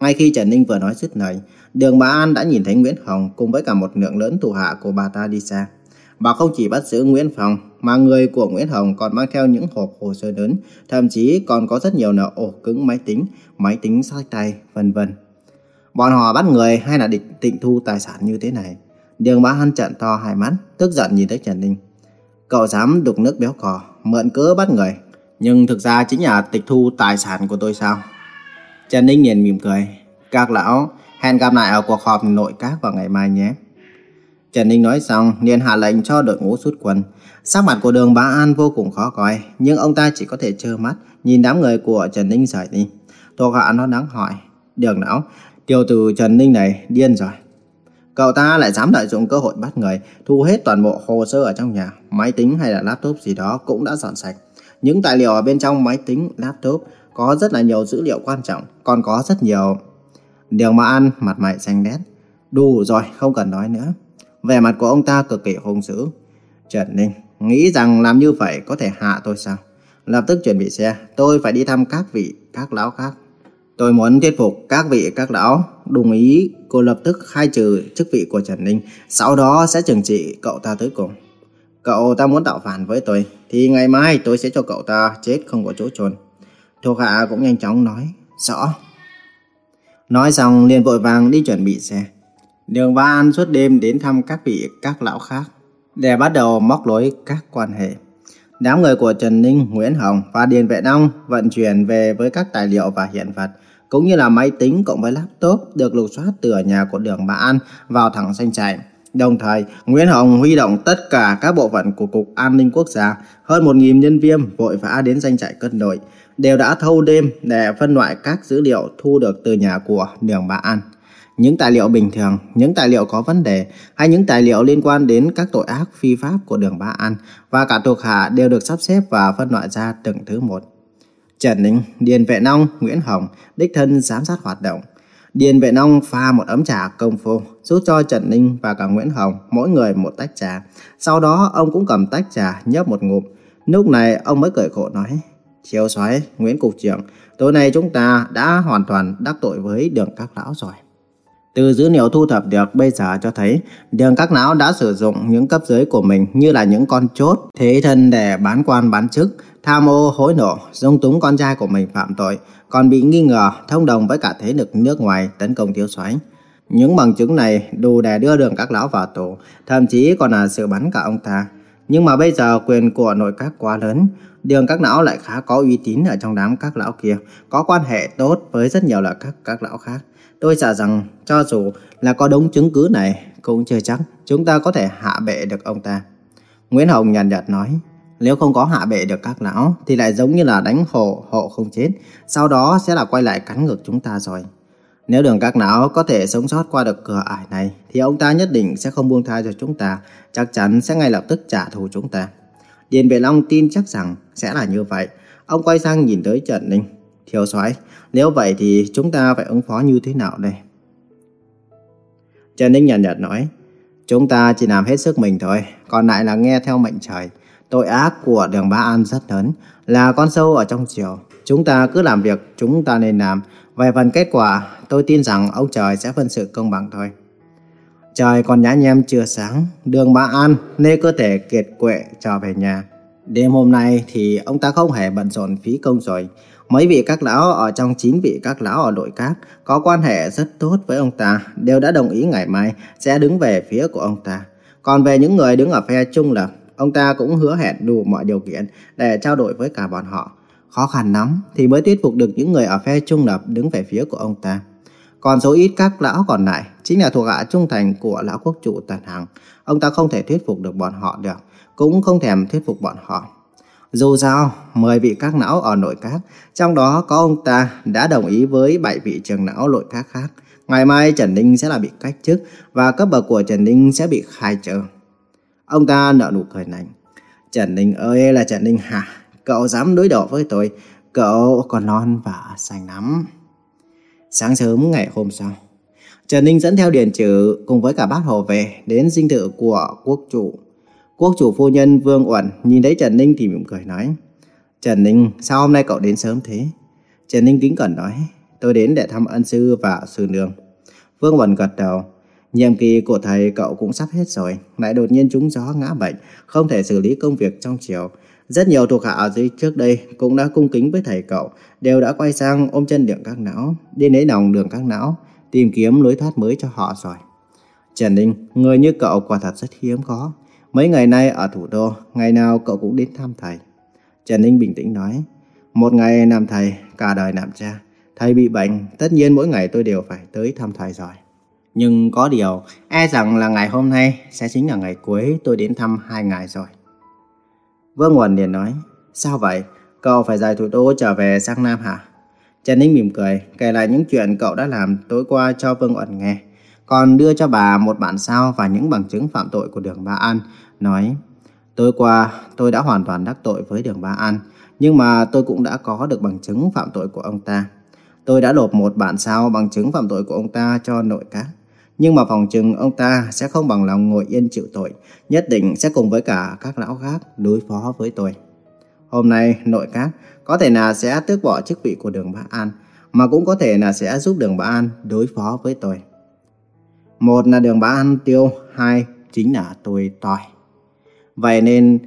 Ngay khi Trần Ninh vừa nói dứt lời, Đường Bà An đã nhìn thấy Nguyễn Hồng cùng với cả một lượng lớn thủ hạ của bà ta đi xa. Bà không chỉ bắt giữ Nguyễn Phong, mà người của Nguyễn Hồng còn mang theo những hộp hồ sơ lớn, thậm chí còn có rất nhiều nợ ổ cứng máy tính, máy tính sách tay, vân vân. Bọn họ bắt người hay là định tịnh thu tài sản như thế này? Đường Bá An trận to hai mắt, tức giận nhìn thấy Trần Ninh. Cậu dám đục nước béo cò, mượn cớ bắt người, nhưng thực ra chính là tịch thu tài sản của tôi sao? Trần Ninh nhìn mỉm cười. Các lão, hẹn gặp lại ở cuộc họp nội các vào ngày mai nhé. Trần Ninh nói xong, liền hạ lệnh cho đội ngũ rút quân. Sắc mặt của đường Bá An vô cùng khó coi, nhưng ông ta chỉ có thể trơ mắt nhìn đám người của Trần Ninh rời đi. Thuộc hạ nó đáng hỏi, đường lão, tiểu tử Trần Ninh này điên rồi. Cậu ta lại dám lợi dụng cơ hội bắt người, thu hết toàn bộ hồ sơ ở trong nhà, máy tính hay là laptop gì đó cũng đã dọn sạch. Những tài liệu ở bên trong máy tính, laptop có rất là nhiều dữ liệu quan trọng, còn có rất nhiều... Đường mà ăn, mặt mày xanh đét. Đủ rồi, không cần nói nữa. Vẻ mặt của ông ta cực kỳ hung dữ. Trần Ninh, nghĩ rằng làm như vậy có thể hạ tôi sao? Lập tức chuẩn bị xe, tôi phải đi thăm các vị, các lão khác. Tôi muốn thuyết phục các vị các lão đồng ý cô lập tức khai trừ chức vị của Trần Ninh, sau đó sẽ trừng trị cậu ta tới cùng. Cậu ta muốn tạo phản với tôi, thì ngày mai tôi sẽ cho cậu ta chết không có chỗ chôn. Thuộc hạ cũng nhanh chóng nói, rõ. Nói xong liền vội vàng đi chuẩn bị xe. Đường Ba An suốt đêm đến thăm các vị các lão khác để bắt đầu móc lối các quan hệ. Đám người của Trần Ninh, Nguyễn Hồng và Điền Vệ Đông vận chuyển về với các tài liệu và hiện vật, cũng như là máy tính cộng với laptop được lục soát từ ở nhà của Đường Ba An vào thẳng xanh chạy. Đồng thời, Nguyễn Hồng huy động tất cả các bộ phận của Cục An ninh Quốc gia, hơn 1.000 nhân viên vội vã đến danh trại cân đội, đều đã thâu đêm để phân loại các dữ liệu thu được từ nhà của Đường Bá An. Những tài liệu bình thường, những tài liệu có vấn đề hay những tài liệu liên quan đến các tội ác phi pháp của Đường Bá An và cả thuộc hạ đều được sắp xếp và phân loại ra từng thứ một. Trần Ninh, Điền Vệ Nông, Nguyễn Hồng đích thân giám sát hoạt động. Điền Vệ Nông pha một ấm trà công phu, giúp cho Trần Ninh và cả Nguyễn Hồng mỗi người một tách trà. Sau đó ông cũng cầm tách trà nhấp một ngụm. Lúc này ông mới cười khổ nói, Chiêu soái Nguyễn Cục trưởng, tối nay chúng ta đã hoàn toàn đắc tội với đường các lão rồi. Từ dữ liệu thu thập được bây giờ cho thấy đường các lão đã sử dụng những cấp dưới của mình như là những con chốt, thế thân để bán quan bán chức, tham ô hối nộ, dung túng con trai của mình phạm tội, còn bị nghi ngờ thông đồng với cả thế lực nước ngoài tấn công tiêu soái. Những bằng chứng này đủ để đưa đường các lão vào tù, thậm chí còn là sự bắn cả ông ta. Nhưng mà bây giờ quyền của nội các quá lớn, đường các lão lại khá có uy tín ở trong đám các lão kia, có quan hệ tốt với rất nhiều là các các lão khác. Tôi sợ rằng cho dù là có đúng chứng cứ này, cũng chưa chắc chúng ta có thể hạ bệ được ông ta. Nguyễn Hồng nhàn nhạt nói, nếu không có hạ bệ được các lão thì lại giống như là đánh hộ, hộ không chết, sau đó sẽ là quay lại cắn ngược chúng ta rồi. Nếu đường các lão có thể sống sót qua được cửa ải này thì ông ta nhất định sẽ không buông tha cho chúng ta, chắc chắn sẽ ngay lập tức trả thù chúng ta. Điền Bệ Long tin chắc rằng sẽ là như vậy. Ông quay sang nhìn tới Trần Ninh. Thiếu soái, nếu vậy thì chúng ta phải ứng phó như thế nào đây? Trần Ninh nhàn nhạt, nhạt nói, Chúng ta chỉ làm hết sức mình thôi, còn lại là nghe theo mệnh trời. Tội ác của đường Ba An rất lớn, là con sâu ở trong chiều. Chúng ta cứ làm việc chúng ta nên làm. Về phần kết quả, tôi tin rằng ông trời sẽ phân sự công bằng thôi. Trời còn nhã nhem chưa sáng, đường Ba An nê cơ thể kiệt quệ trở về nhà. Đêm hôm nay thì ông ta không hề bận rộn phí công rồi. Mấy vị các lão ở trong chín vị các lão ở đội các có quan hệ rất tốt với ông ta, đều đã đồng ý ngày mai sẽ đứng về phía của ông ta. Còn về những người đứng ở phe trung lập, ông ta cũng hứa hẹn đủ mọi điều kiện để trao đổi với cả bọn họ. Khó khăn lắm thì mới thuyết phục được những người ở phe trung lập đứng về phía của ông ta. Còn số ít các lão còn lại chính là thuộc hạ trung thành của lão quốc chủ Tần Hằng. Ông ta không thể thuyết phục được bọn họ được, cũng không thèm thuyết phục bọn họ. Dù sao, 10 vị các não ở nội các, trong đó có ông ta đã đồng ý với 7 vị trường não nội các khác. Ngày mai Trần Ninh sẽ là bị cách chức và cấp bậc của Trần Ninh sẽ bị khai trừ. Ông ta nở nụ cười lạnh. Trần Ninh ơi là Trần Ninh hả? Cậu dám đối đầu với tôi, cậu còn non và xanh lắm. Sáng sớm ngày hôm sau, Trần Ninh dẫn theo Điền Trừ cùng với cả bát hồ về đến dinh thự của quốc chủ. Quốc chủ phu nhân Vương Uẩn nhìn thấy Trần Ninh thì mỉm cười nói. Trần Ninh, sao hôm nay cậu đến sớm thế? Trần Ninh kính cẩn nói, tôi đến để thăm ân sư và sư nương. Vương Uẩn gật đầu, nhiệm kỳ của thầy cậu cũng sắp hết rồi, lại đột nhiên trúng gió ngã bệnh, không thể xử lý công việc trong chiều. Rất nhiều thuộc hạ ở dưới trước đây cũng đã cung kính với thầy cậu, đều đã quay sang ôm chân đường các não, đi lấy lòng đường các não, tìm kiếm lối thoát mới cho họ rồi. Trần Ninh, người như cậu quả thật rất hiếm có. Mấy ngày nay ở thủ đô, ngày nào cậu cũng đến thăm thầy. Trần Ninh bình tĩnh nói, một ngày làm thầy, cả đời làm cha. Thầy bị bệnh, tất nhiên mỗi ngày tôi đều phải tới thăm thầy rồi. Nhưng có điều, e rằng là ngày hôm nay sẽ chính là ngày cuối tôi đến thăm hai ngày rồi. Vương Nguồn liền nói, sao vậy? Cậu phải rời thủ đô trở về sang Nam hả? Trần Ninh mỉm cười, kể lại những chuyện cậu đã làm tối qua cho Vương Uẩn nghe. Còn đưa cho bà một bản sao và những bằng chứng phạm tội của Đường Ba An, nói Tối qua tôi đã hoàn toàn đắc tội với Đường Ba An, nhưng mà tôi cũng đã có được bằng chứng phạm tội của ông ta. Tôi đã nộp một bản sao bằng chứng phạm tội của ông ta cho nội các. Nhưng mà phòng chừng ông ta sẽ không bằng lòng ngồi yên chịu tội, nhất định sẽ cùng với cả các lão khác đối phó với tôi. Hôm nay nội các có thể là sẽ tước bỏ chức vị của đường ba An, mà cũng có thể là sẽ giúp đường ba An đối phó với tôi. Một là đường ba An tiêu, hai chính là tôi tòi Vậy nên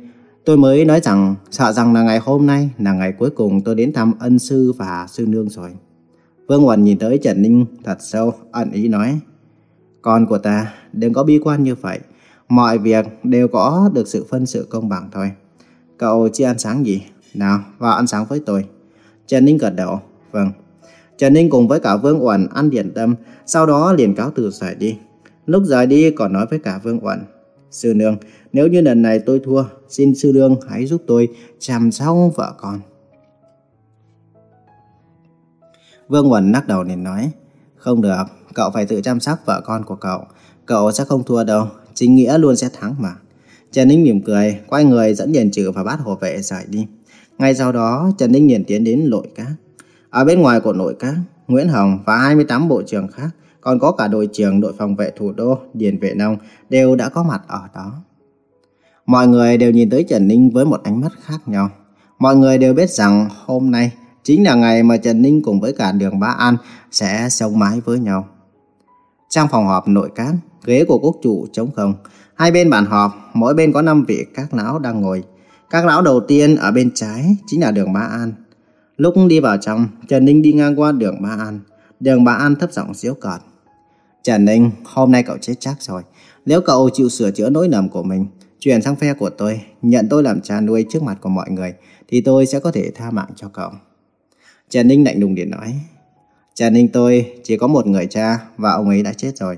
tôi mới nói rằng sợ rằng là ngày hôm nay là ngày cuối cùng tôi đến thăm ân sư và sư nương rồi. Vương Huẩn nhìn tới Trần Ninh thật sâu, ẩn ý nói. Con của ta đừng có bi quan như vậy. Mọi việc đều có được sự phân sự công bằng thôi. Cậu chưa ăn sáng gì? Nào, vào ăn sáng với tôi. Trần Ninh gật đầu. Vâng. Trần Ninh cùng với cả Vương Uẩn ăn điện tâm, sau đó liền cáo từ rời đi. Lúc rời đi còn nói với cả Vương Uẩn. Sư nương, nếu như lần này tôi thua, xin sư nương hãy giúp tôi chăm sóc vợ con. Vương Quẩn lắc đầu liền nói. Không được, cậu phải tự chăm sóc vợ con của cậu. Cậu sẽ không thua đâu, chính nghĩa luôn sẽ thắng mà. Trần Ninh mỉm cười, quay người dẫn Điền Trừ và bắt hộ vệ rời đi. Ngay sau đó, Trần Ninh liền tiến đến nội các. Ở bên ngoài của nội các, Nguyễn Hồng và 28 bộ trưởng khác, còn có cả đội trưởng đội phòng vệ thủ đô, Điền Vệ Nông, đều đã có mặt ở đó. Mọi người đều nhìn tới Trần Ninh với một ánh mắt khác nhau. Mọi người đều biết rằng hôm nay chính là ngày mà Trần Ninh cùng với cả Đường Bá An sẽ sống mái với nhau. Trong phòng họp nội các, ghế của quốc chủ trống không. Hai bên bàn họp, mỗi bên có 5 vị các lão đang ngồi. Các lão đầu tiên ở bên trái chính là đường bá An. Lúc đi vào trong, Trần Ninh đi ngang qua đường bá An. Đường bá An thấp giọng xíu cợt. Trần Ninh, hôm nay cậu chết chắc rồi. Nếu cậu chịu sửa chữa nỗi nầm của mình, chuyển sang phe của tôi, nhận tôi làm cha nuôi trước mặt của mọi người, thì tôi sẽ có thể tha mạng cho cậu. Trần Ninh lạnh lùng điện nói. Trần Ninh tôi chỉ có một người cha và ông ấy đã chết rồi.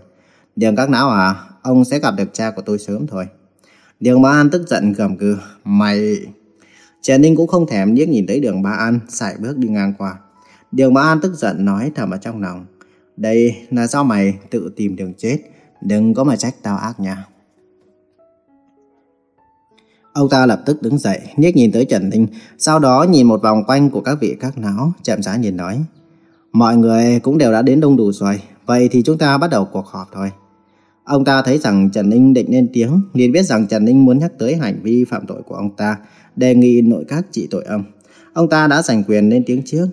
Đường các não à, ông sẽ gặp được cha của tôi sớm thôi. Đường Ba An tức giận gầm gừ. Mày... Trần Ninh cũng không thèm liếc nhìn thấy đường Ba An sải bước đi ngang qua. Đường Ba An tức giận nói thầm ở trong lòng. Đây là do mày tự tìm đường chết. Đừng có mà trách tao ác nha. Ông ta lập tức đứng dậy, liếc nhìn tới Trần Ninh, sau đó nhìn một vòng quanh của các vị các não, chậm rãi nhìn nói. Mọi người cũng đều đã đến đông đủ rồi, vậy thì chúng ta bắt đầu cuộc họp thôi. Ông ta thấy rằng Trần Ninh định lên tiếng, liền biết rằng Trần Ninh muốn nhắc tới hành vi phạm tội của ông ta, đề nghị nội các trị tội âm. Ông ta đã giành quyền lên tiếng trước.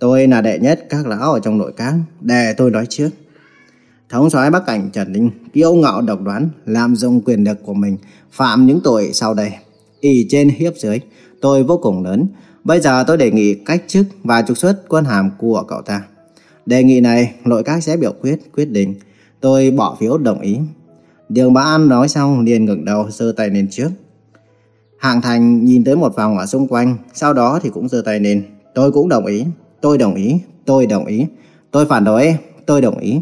Tôi là đệ nhất các lão ở trong nội các, để tôi nói trước. Thống soái Bắc Cảnh Trần Ninh kiêu ngạo độc đoán, làm dụng quyền lực của mình, phạm những tội sau đây. ỷ trên hiếp dưới, tôi vô cùng lớn. Bây giờ tôi đề nghị cách chức và trục xuất quân hàm của cậu ta. Đề nghị này, nội các sẽ biểu quyết, quyết định. Tôi bỏ phiếu đồng ý. Đường Bá An nói xong liền ngẩng đầu giơ tay lên trước. Hạng Thành nhìn tới một vòng ở xung quanh, sau đó thì cũng giơ tay lên. Tôi cũng đồng ý, tôi đồng ý, tôi đồng ý, tôi phản đối, tôi đồng ý.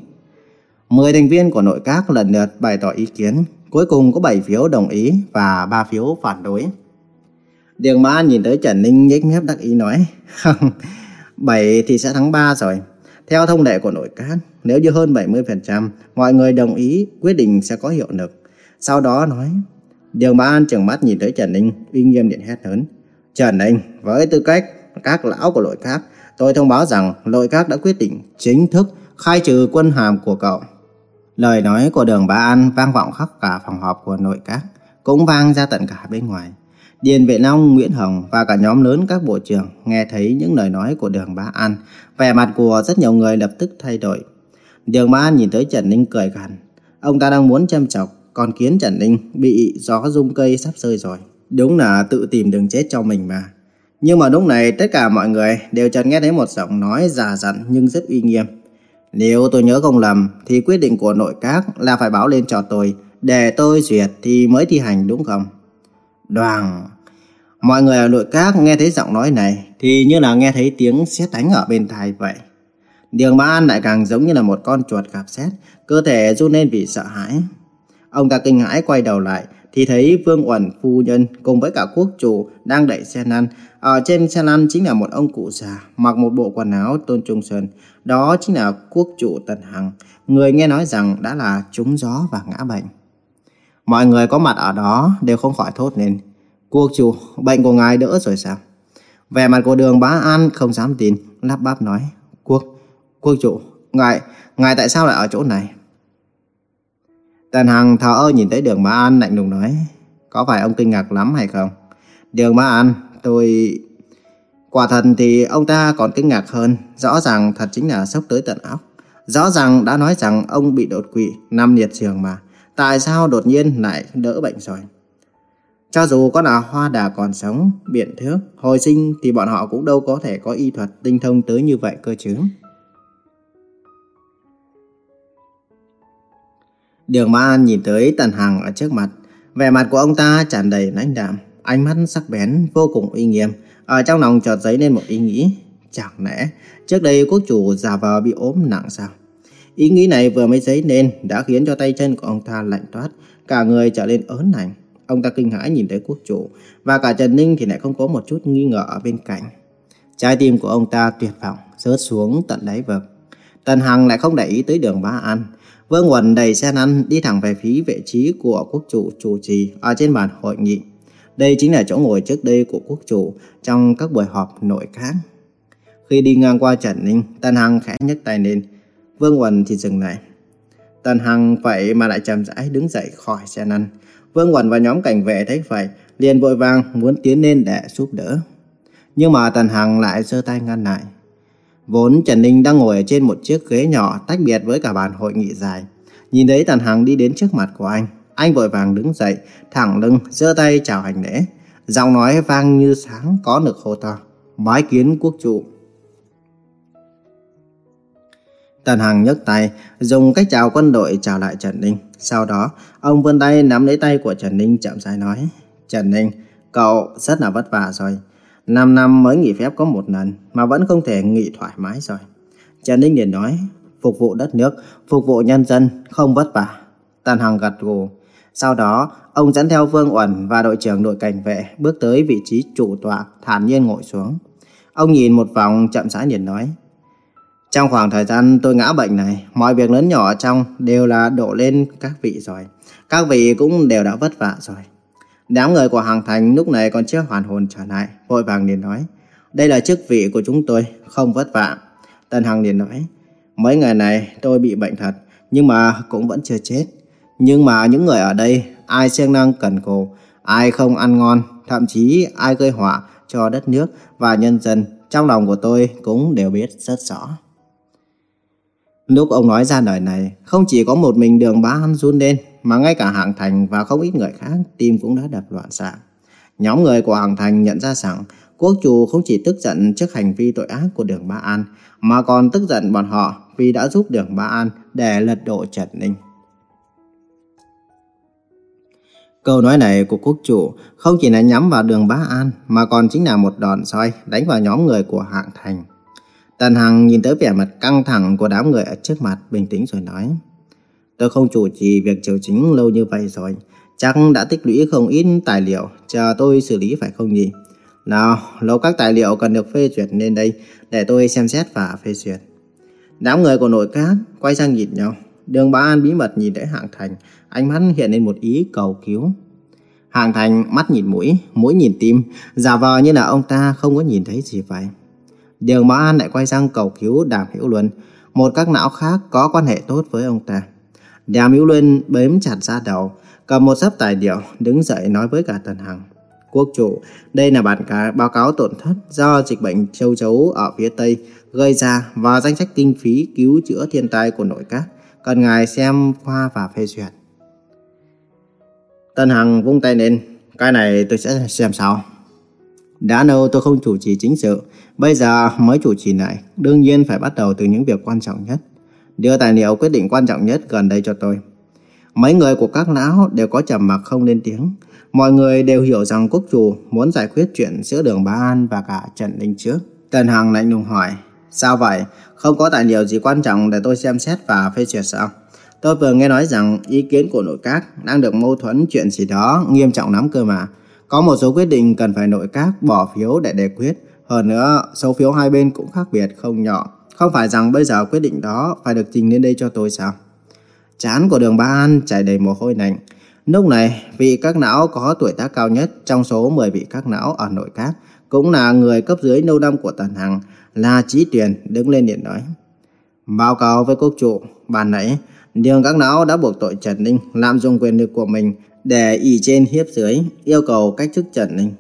Mười thành viên của nội các lần lượt bày tỏ ý kiến, cuối cùng có 7 phiếu đồng ý và 3 phiếu phản đối. Đường Mã nhìn tới Trần Ninh nhếch mép đắc ý nói, 7 thì sẽ thắng 3 rồi. Theo thông lệ của nội các, nếu như hơn 70% mọi người đồng ý, quyết định sẽ có hiệu lực. Sau đó nói, Đường Mã An trừng mắt nhìn tới Trần Ninh, uy nghiêm điện hét lớn. Trần Ninh, với tư cách các lão của nội các, tôi thông báo rằng nội các đã quyết định chính thức khai trừ quân hàm của cậu. Lời nói của đường Bá An vang vọng khắp cả phòng họp của nội các, cũng vang ra tận cả bên ngoài. Điền Vệ Long, Nguyễn Hồng và cả nhóm lớn các bộ trưởng nghe thấy những lời nói của đường Bá An. Vẻ mặt của rất nhiều người lập tức thay đổi. Đường Bá An nhìn tới Trần Ninh cười gằn. Ông ta đang muốn châm chọc, còn kiến Trần Ninh bị gió rung cây sắp rơi rồi. Đúng là tự tìm đường chết cho mình mà. Nhưng mà lúc này tất cả mọi người đều chợt nghe thấy một giọng nói già dặn nhưng rất uy nghiêm. Nếu tôi nhớ không lầm thì quyết định của nội các là phải báo lên cho tôi để tôi duyệt thì mới thi hành đúng không? Đoàn Mọi người ở nội các nghe thấy giọng nói này thì như là nghe thấy tiếng sét đánh ở bên tai vậy. Đường Bá An lại càng giống như là một con chuột gặp sét, cơ thể run lên vì sợ hãi. Ông ta kinh hãi quay đầu lại thì thấy Vương Uẩn phu nhân cùng với cả quốc chủ đang đẩy xe lăn. Ở trên xe lăn chính là một ông cụ già mặc một bộ quần áo tôn trung sơn. Đó chính là quốc chủ Tần Hằng, người nghe nói rằng đã là trúng gió và ngã bệnh. Mọi người có mặt ở đó đều không khỏi thốt lên. Quốc chủ, bệnh của ngài đỡ rồi sao? Vẻ mặt của đường bá an không dám tin, lắp bắp nói. Quốc, quốc chủ, ngài, ngài tại sao lại ở chỗ này? Tần Hằng thở ơ nhìn thấy đường Mã an lạnh lùng nói. Có phải ông kinh ngạc lắm hay không? Đường Mã an, tôi... Quả thật thì ông ta còn kinh ngạc hơn, rõ ràng thật chính là sốc tới tận óc. Rõ ràng đã nói rằng ông bị đột quỵ, nằm liệt giường mà. Tại sao đột nhiên lại đỡ bệnh rồi? Cho dù có là hoa đà còn sống, biện thước, hồi sinh thì bọn họ cũng đâu có thể có y thuật tinh thông tới như vậy cơ chứ. Đường Ba An nhìn tới Tần Hằng ở trước mặt. Vẻ mặt của ông ta tràn đầy lãnh đạm, ánh mắt sắc bén, vô cùng uy nghiêm. Ở trong lòng chợt dấy lên một ý nghĩ. Chẳng lẽ trước đây quốc chủ giả vờ bị ốm nặng sao? Ý nghĩ này vừa mới dấy lên đã khiến cho tay chân của ông ta lạnh toát, cả người trở nên ớn lạnh. Ông ta kinh hãi nhìn thấy quốc chủ và cả Trần Ninh thì lại không có một chút nghi ngờ ở bên cạnh. Trái tim của ông ta tuyệt vọng, rớt xuống tận đáy vực. Tần Hằng lại không để ý tới đường Bá An. Vương Quần đầy xe lăn đi thẳng về phía vị trí của quốc chủ chủ trì ở trên bàn hội nghị. Đây chính là chỗ ngồi trước đây của quốc chủ trong các buổi họp nội các. Khi đi ngang qua Trần Ninh, Tần Hằng khẽ nhấc tay lên. Vương Quần thì dừng lại. Tần Hằng vậy mà lại chậm rãi đứng dậy khỏi xe lăn. Vương Quẩn và nhóm cảnh vệ thấy vậy, liền vội vàng muốn tiến lên để giúp đỡ. Nhưng mà Tần Hằng lại giơ tay ngăn lại. Vốn Trần Ninh đang ngồi ở trên một chiếc ghế nhỏ tách biệt với cả bàn hội nghị dài. Nhìn thấy Tần Hằng đi đến trước mặt của anh, anh vội vàng đứng dậy, thẳng lưng, giơ tay chào hành lễ. Giọng nói vang như sáng có lực hô to. Bái kiến quốc chủ. Tần Hằng nhấc tay, dùng cách chào quân đội chào lại Trần Ninh. Sau đó, ông vươn tay nắm lấy tay của Trần Ninh chậm rãi nói. Trần Ninh, cậu rất là vất vả rồi. 5 năm mới nghỉ phép có một lần mà vẫn không thể nghỉ thoải mái rồi. Trần Ninh liền nói, phục vụ đất nước, phục vụ nhân dân, không vất vả. Tần Hằng gật gù. Sau đó, ông dẫn theo Vương Uẩn và đội trưởng đội cảnh vệ bước tới vị trí chủ tọa, thản nhiên ngồi xuống. Ông nhìn một vòng chậm rãi liền nói, trong khoảng thời gian tôi ngã bệnh này, mọi việc lớn nhỏ trong đều là đổ lên các vị rồi. Các vị cũng đều đã vất vả rồi. Đám người của Hàng Thành lúc này còn chưa hoàn hồn trở lại, vội vàng liền nói. Đây là chức vị của chúng tôi, không vất vả. Tân Hằng liền nói. Mấy ngày này tôi bị bệnh thật, nhưng mà cũng vẫn chưa chết. Nhưng mà những người ở đây, ai siêng năng cần cù, ai không ăn ngon, thậm chí ai gây họa cho đất nước và nhân dân, trong lòng của tôi cũng đều biết rất rõ. Lúc ông nói ra lời này, không chỉ có một mình đường bá hắn run lên, mà ngay cả Hạng Thành và không ít người khác tim cũng đã đập loạn xạ. Nhóm người của Hạng Thành nhận ra rằng quốc chủ không chỉ tức giận trước hành vi tội ác của đường ba An, mà còn tức giận bọn họ vì đã giúp đường ba An để lật đổ Trần Ninh. Câu nói này của quốc chủ không chỉ là nhắm vào đường Bá An mà còn chính là một đòn soi đánh vào nhóm người của Hạng Thành. Tần Hằng nhìn tới vẻ mặt căng thẳng của đám người ở trước mặt bình tĩnh rồi nói Tôi không chủ trì việc triều chính lâu như vậy rồi. Chắc đã tích lũy không ít tài liệu Chờ tôi xử lý phải không nhỉ? Nào, lâu các tài liệu cần được phê duyệt lên đây Để tôi xem xét và phê duyệt. Đám người của nội các quay sang nhìn nhau. Đường Bá An bí mật nhìn tới Hạng Thành Ánh mắt hiện lên một ý cầu cứu. Hạng Thành mắt nhìn mũi, mũi nhìn tim Giả vờ như là ông ta không có nhìn thấy gì vậy. Đường Bá An lại quay sang cầu cứu Đàm Hữu Luân, một các não khác có quan hệ tốt với ông ta. Đàm Hữu Luân bếm chặt ra đầu, cầm một sấp tài liệu, đứng dậy nói với cả Tần Hằng. Quốc chủ, đây là bản cáo báo cáo tổn thất do dịch bệnh châu chấu ở phía Tây gây ra và danh sách kinh phí cứu chữa thiên tai của nội các. Cần ngài xem qua và phê duyệt. Tân Hằng vung tay lên, cái này tôi sẽ xem sau. Đã lâu tôi không chủ trì chính sự, bây giờ mới chủ trì này, đương nhiên phải bắt đầu từ những việc quan trọng nhất. Đưa tài liệu quyết định quan trọng nhất gần đây cho tôi. Mấy người của các lão đều có trầm mặc không lên tiếng. Mọi người đều hiểu rằng quốc chủ muốn giải quyết chuyện giữa đường Bá An và cả Trần Ninh trước. Tần Hằng lạnh lùng hỏi, sao vậy? Không có tài liệu gì quan trọng để tôi xem xét và phê duyệt sao? Tôi vừa nghe nói rằng ý kiến của nội các đang được mâu thuẫn chuyện gì đó nghiêm trọng lắm cơ mà. Có một số quyết định cần phải nội các bỏ phiếu để đề quyết. Hơn nữa, số phiếu hai bên cũng khác biệt không nhỏ. Không phải rằng bây giờ quyết định đó phải được trình lên đây cho tôi sao? Chán của đường Ba An chảy đầy mồ hôi lạnh. Lúc này, vị các não có tuổi tác cao nhất trong số 10 vị các não ở nội các, cũng là người cấp dưới lâu năm của Tần Hằng, là Trí Tuyền đứng lên điện nói. Báo cáo với quốc trụ, bàn nãy, đường các não đã buộc tội Trần Ninh lạm dụng quyền lực của mình để ỷ trên hiếp dưới, yêu cầu cách chức Trần Ninh.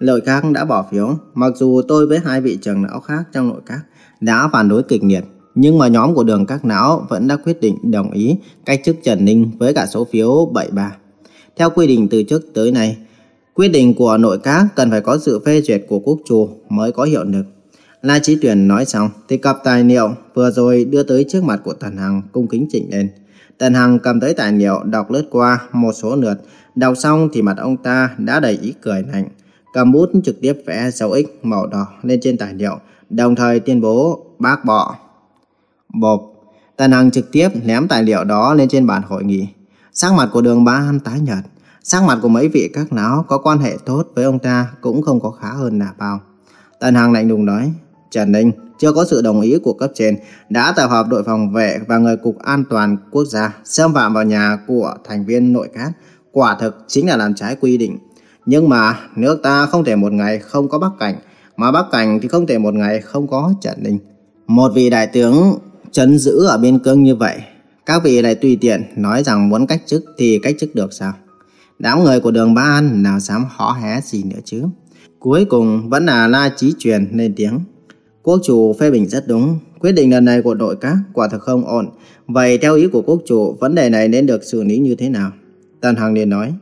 Nội các đã bỏ phiếu, mặc dù tôi với hai vị trưởng não khác trong nội các đã phản đối kịch liệt, nhưng mà nhóm của đường các não vẫn đã quyết định đồng ý cách chức Trần Ninh với cả số phiếu 73. Theo quy định từ trước tới nay, quyết định của nội các cần phải có sự phê duyệt của quốc chủ mới có hiệu lực. La Chí Tuyển nói xong thì cặp tài liệu vừa rồi đưa tới trước mặt của Tần Hằng cung kính chỉnh lên. Tần Hằng cầm tới tài liệu đọc lướt qua một số lượt, đọc xong thì mặt ông ta đã đầy ý cười lạnh, cầm bút trực tiếp vẽ dấu X màu đỏ lên trên tài liệu, đồng thời tuyên bố bác bỏ. Bộp, Tần Hằng trực tiếp ném tài liệu đó lên trên bàn hội nghị. Sắc mặt của đường Bá An tái nhợt, sắc mặt của mấy vị các lão có quan hệ tốt với ông ta cũng không có khá hơn là bao. Tần Hằng lạnh lùng nói, Trần Ninh, chưa có sự đồng ý của cấp trên, đã tập hợp đội phòng vệ và người cục an toàn quốc gia xâm phạm vào nhà của thành viên nội các, quả thực chính là làm trái quy định. Nhưng mà nước ta không thể một ngày không có Bắc Cảnh, mà Bắc Cảnh thì không thể một ngày không có Trần Ninh. Một vị đại tướng chấn giữ ở biên cương như vậy, các vị lại tùy tiện nói rằng muốn cách chức thì cách chức được sao? Đám người của đường Ba An nào dám hó hé gì nữa chứ? Cuối cùng vẫn là La Chí Truyền lên tiếng. Quốc chủ phê bình rất đúng, quyết định lần này của đội các quả thực không ổn. Vậy theo ý của quốc chủ, vấn đề này nên được xử lý như thế nào? Tần Hằng liền nói,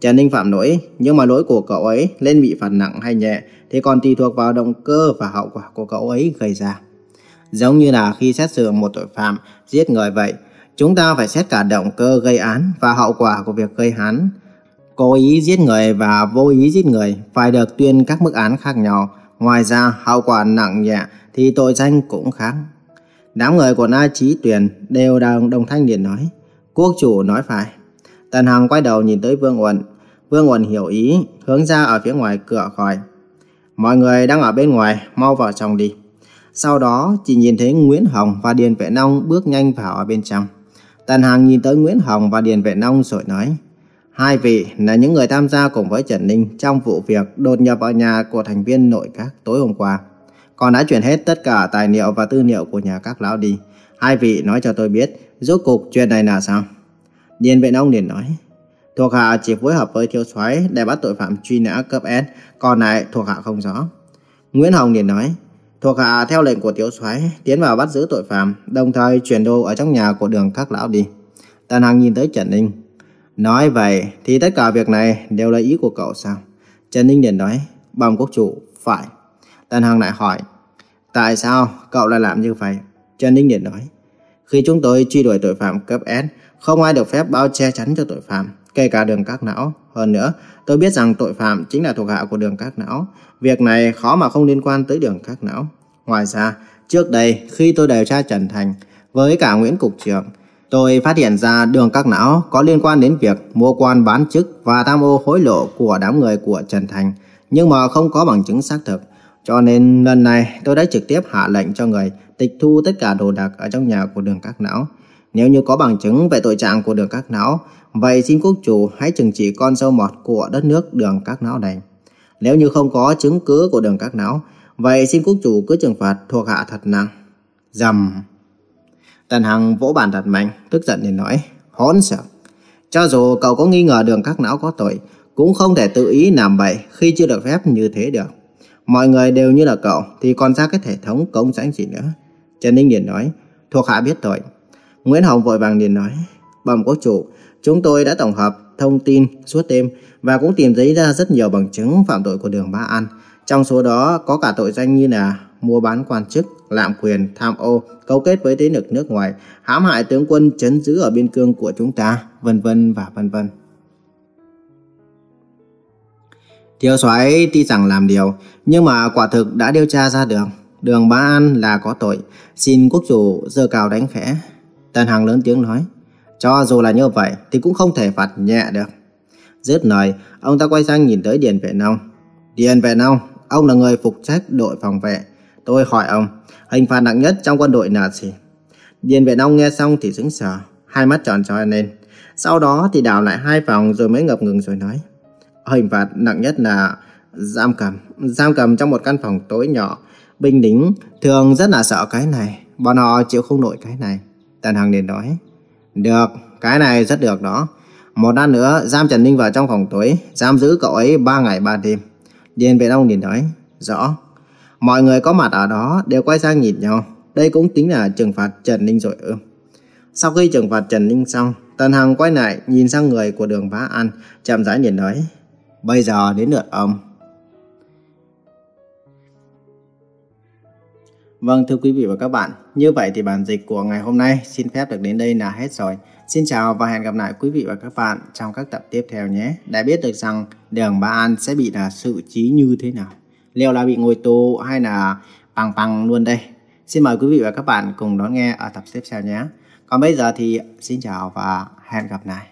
Trần Ninh phạm lỗi, nhưng mà lỗi của cậu ấy lên bị phạt nặng hay nhẹ thì còn tùy thuộc vào động cơ và hậu quả của cậu ấy gây ra. Giống như là khi xét xử một tội phạm giết người vậy, chúng ta phải xét cả động cơ gây án và hậu quả của việc gây án. Cố ý giết người và vô ý giết người phải được tuyên các mức án khác nhau Ngoài ra, hậu quả nặng nhẹ thì tội danh cũng khác. Đám người của Na Chí Tuyền đều đang đồng thanh liền nói. Quốc chủ nói phải. Tần Hằng quay đầu nhìn tới Vương Uẩn. Vương Uẩn hiểu ý, hướng ra ở phía ngoài cửa khỏi. Mọi người đang ở bên ngoài, mau vào trong đi. Sau đó, chỉ nhìn thấy Nguyễn Hồng và Điền Vệ Nông bước nhanh vào ở bên trong. Tần Hằng nhìn tới Nguyễn Hồng và Điền Vệ Nông rồi nói. Hai vị là những người tham gia cùng với Trần Ninh trong vụ việc đột nhập vào nhà của thành viên nội các tối hôm qua. Còn đã chuyển hết tất cả tài liệu và tư liệu của nhà các lão đi. Hai vị nói cho tôi biết, rốt cục chuyện này là sao? Điền Vệ Ông liền nói, thuộc hạ chỉ phối hợp với thiếu soái để bắt tội phạm truy nã cấp S, còn lại thuộc hạ không rõ. Nguyễn Hồng liền nói, thuộc hạ theo lệnh của thiếu soái tiến vào bắt giữ tội phạm, đồng thời chuyển đồ ở trong nhà của đường các lão đi. Tần Hằng nhìn tới Trần Ninh. Nói vậy thì tất cả việc này đều là ý của cậu sao? Trần Ninh liền nói, bằng quốc chủ, phải. Tần Hằng lại hỏi, tại sao cậu lại làm như vậy? Trần Ninh liền nói, khi chúng tôi truy đuổi tội phạm cấp S, không ai được phép bao che chắn cho tội phạm, kể cả đường các não. Hơn nữa, tôi biết rằng tội phạm chính là thuộc hạ của đường các não. Việc này khó mà không liên quan tới đường các não. Ngoài ra, trước đây khi tôi điều tra Trần Thành với cả Nguyễn Cục trưởng, tôi phát hiện ra đường các não có liên quan đến việc mua quan bán chức và tham ô hối lộ của đám người của Trần Thành, nhưng mà không có bằng chứng xác thực. Cho nên lần này tôi đã trực tiếp hạ lệnh cho người tịch thu tất cả đồ đạc ở trong nhà của đường các não. Nếu như có bằng chứng về tội trạng của đường các não, vậy xin quốc chủ hãy trừng trị con sâu mọt của đất nước đường các não này. Nếu như không có chứng cứ của đường các não, vậy xin quốc chủ cứ trừng phạt thuộc hạ thật nặng. Dầm. Tần Hằng vỗ bàn thật mạnh, tức giận để nói, hỗn sợ. Cho dù cậu có nghi ngờ đường các não có tội, cũng không thể tự ý làm bậy khi chưa được phép như thế được. Mọi người đều như là cậu thì còn ra cái hệ thống công sánh gì nữa. Trần Ninh Điền nói, thuộc hạ biết tội. Nguyễn Hồng vội vàng liền nói, bẩm quốc chủ, chúng tôi đã tổng hợp thông tin suốt đêm và cũng tìm thấy ra rất nhiều bằng chứng phạm tội của đường Ba An. Trong số đó có cả tội danh như là mua bán quan chức, lạm quyền, tham ô, cấu kết với thế lực nước ngoài, hãm hại tướng quân chấn giữ ở biên cương của chúng ta, vân vân và vân vân. Thiếu soái tuy rằng làm điều, nhưng mà quả thực đã điều tra ra được. Đường Bá An là có tội, xin quốc chủ dơ cao đánh khẽ. Tần Hằng lớn tiếng nói, cho dù là như vậy thì cũng không thể phạt nhẹ được. Dứt lời, ông ta quay sang nhìn tới Điền Vệ Nông. Điền Vệ Nông, ông là người phục trách đội phòng vệ. Tôi hỏi ông, hình phạt nặng nhất trong quân đội là gì? Điền Vệ Nông nghe xong thì sững sờ, hai mắt tròn tròn lên. Sau đó thì đảo lại hai vòng rồi mới ngập ngừng rồi nói. Hình phạt nặng nhất là giam cầm, giam cầm trong một căn phòng tối nhỏ. Binh lính thường rất là sợ cái này, bọn họ chịu không nổi cái này. Tần Hằng liền nói, được, cái này rất được đó. Một năm nữa, giam Trần Ninh vào trong phòng tối, giam giữ cậu ấy 3 ngày 3 đêm. Điền Vệ Đông liền nói, rõ. Mọi người có mặt ở đó đều quay sang nhìn nhau. Đây cũng tính là trừng phạt Trần Ninh rồi ư. Sau khi trừng phạt Trần Ninh xong, Tần Hằng quay lại nhìn sang người của đường Bá An, chậm rãi nhìn nói, Bây giờ đến lượt ông. Vâng thưa quý vị và các bạn, như vậy thì bản dịch của ngày hôm nay xin phép được đến đây là hết rồi. Xin chào và hẹn gặp lại quý vị và các bạn trong các tập tiếp theo nhé. Để biết được rằng đường Ba An sẽ bị là sự trí như thế nào. Liệu là bị ngồi tù hay là bằng bằng luôn đây. Xin mời quý vị và các bạn cùng đón nghe ở tập tiếp theo nhé. Còn bây giờ thì xin chào và hẹn gặp lại.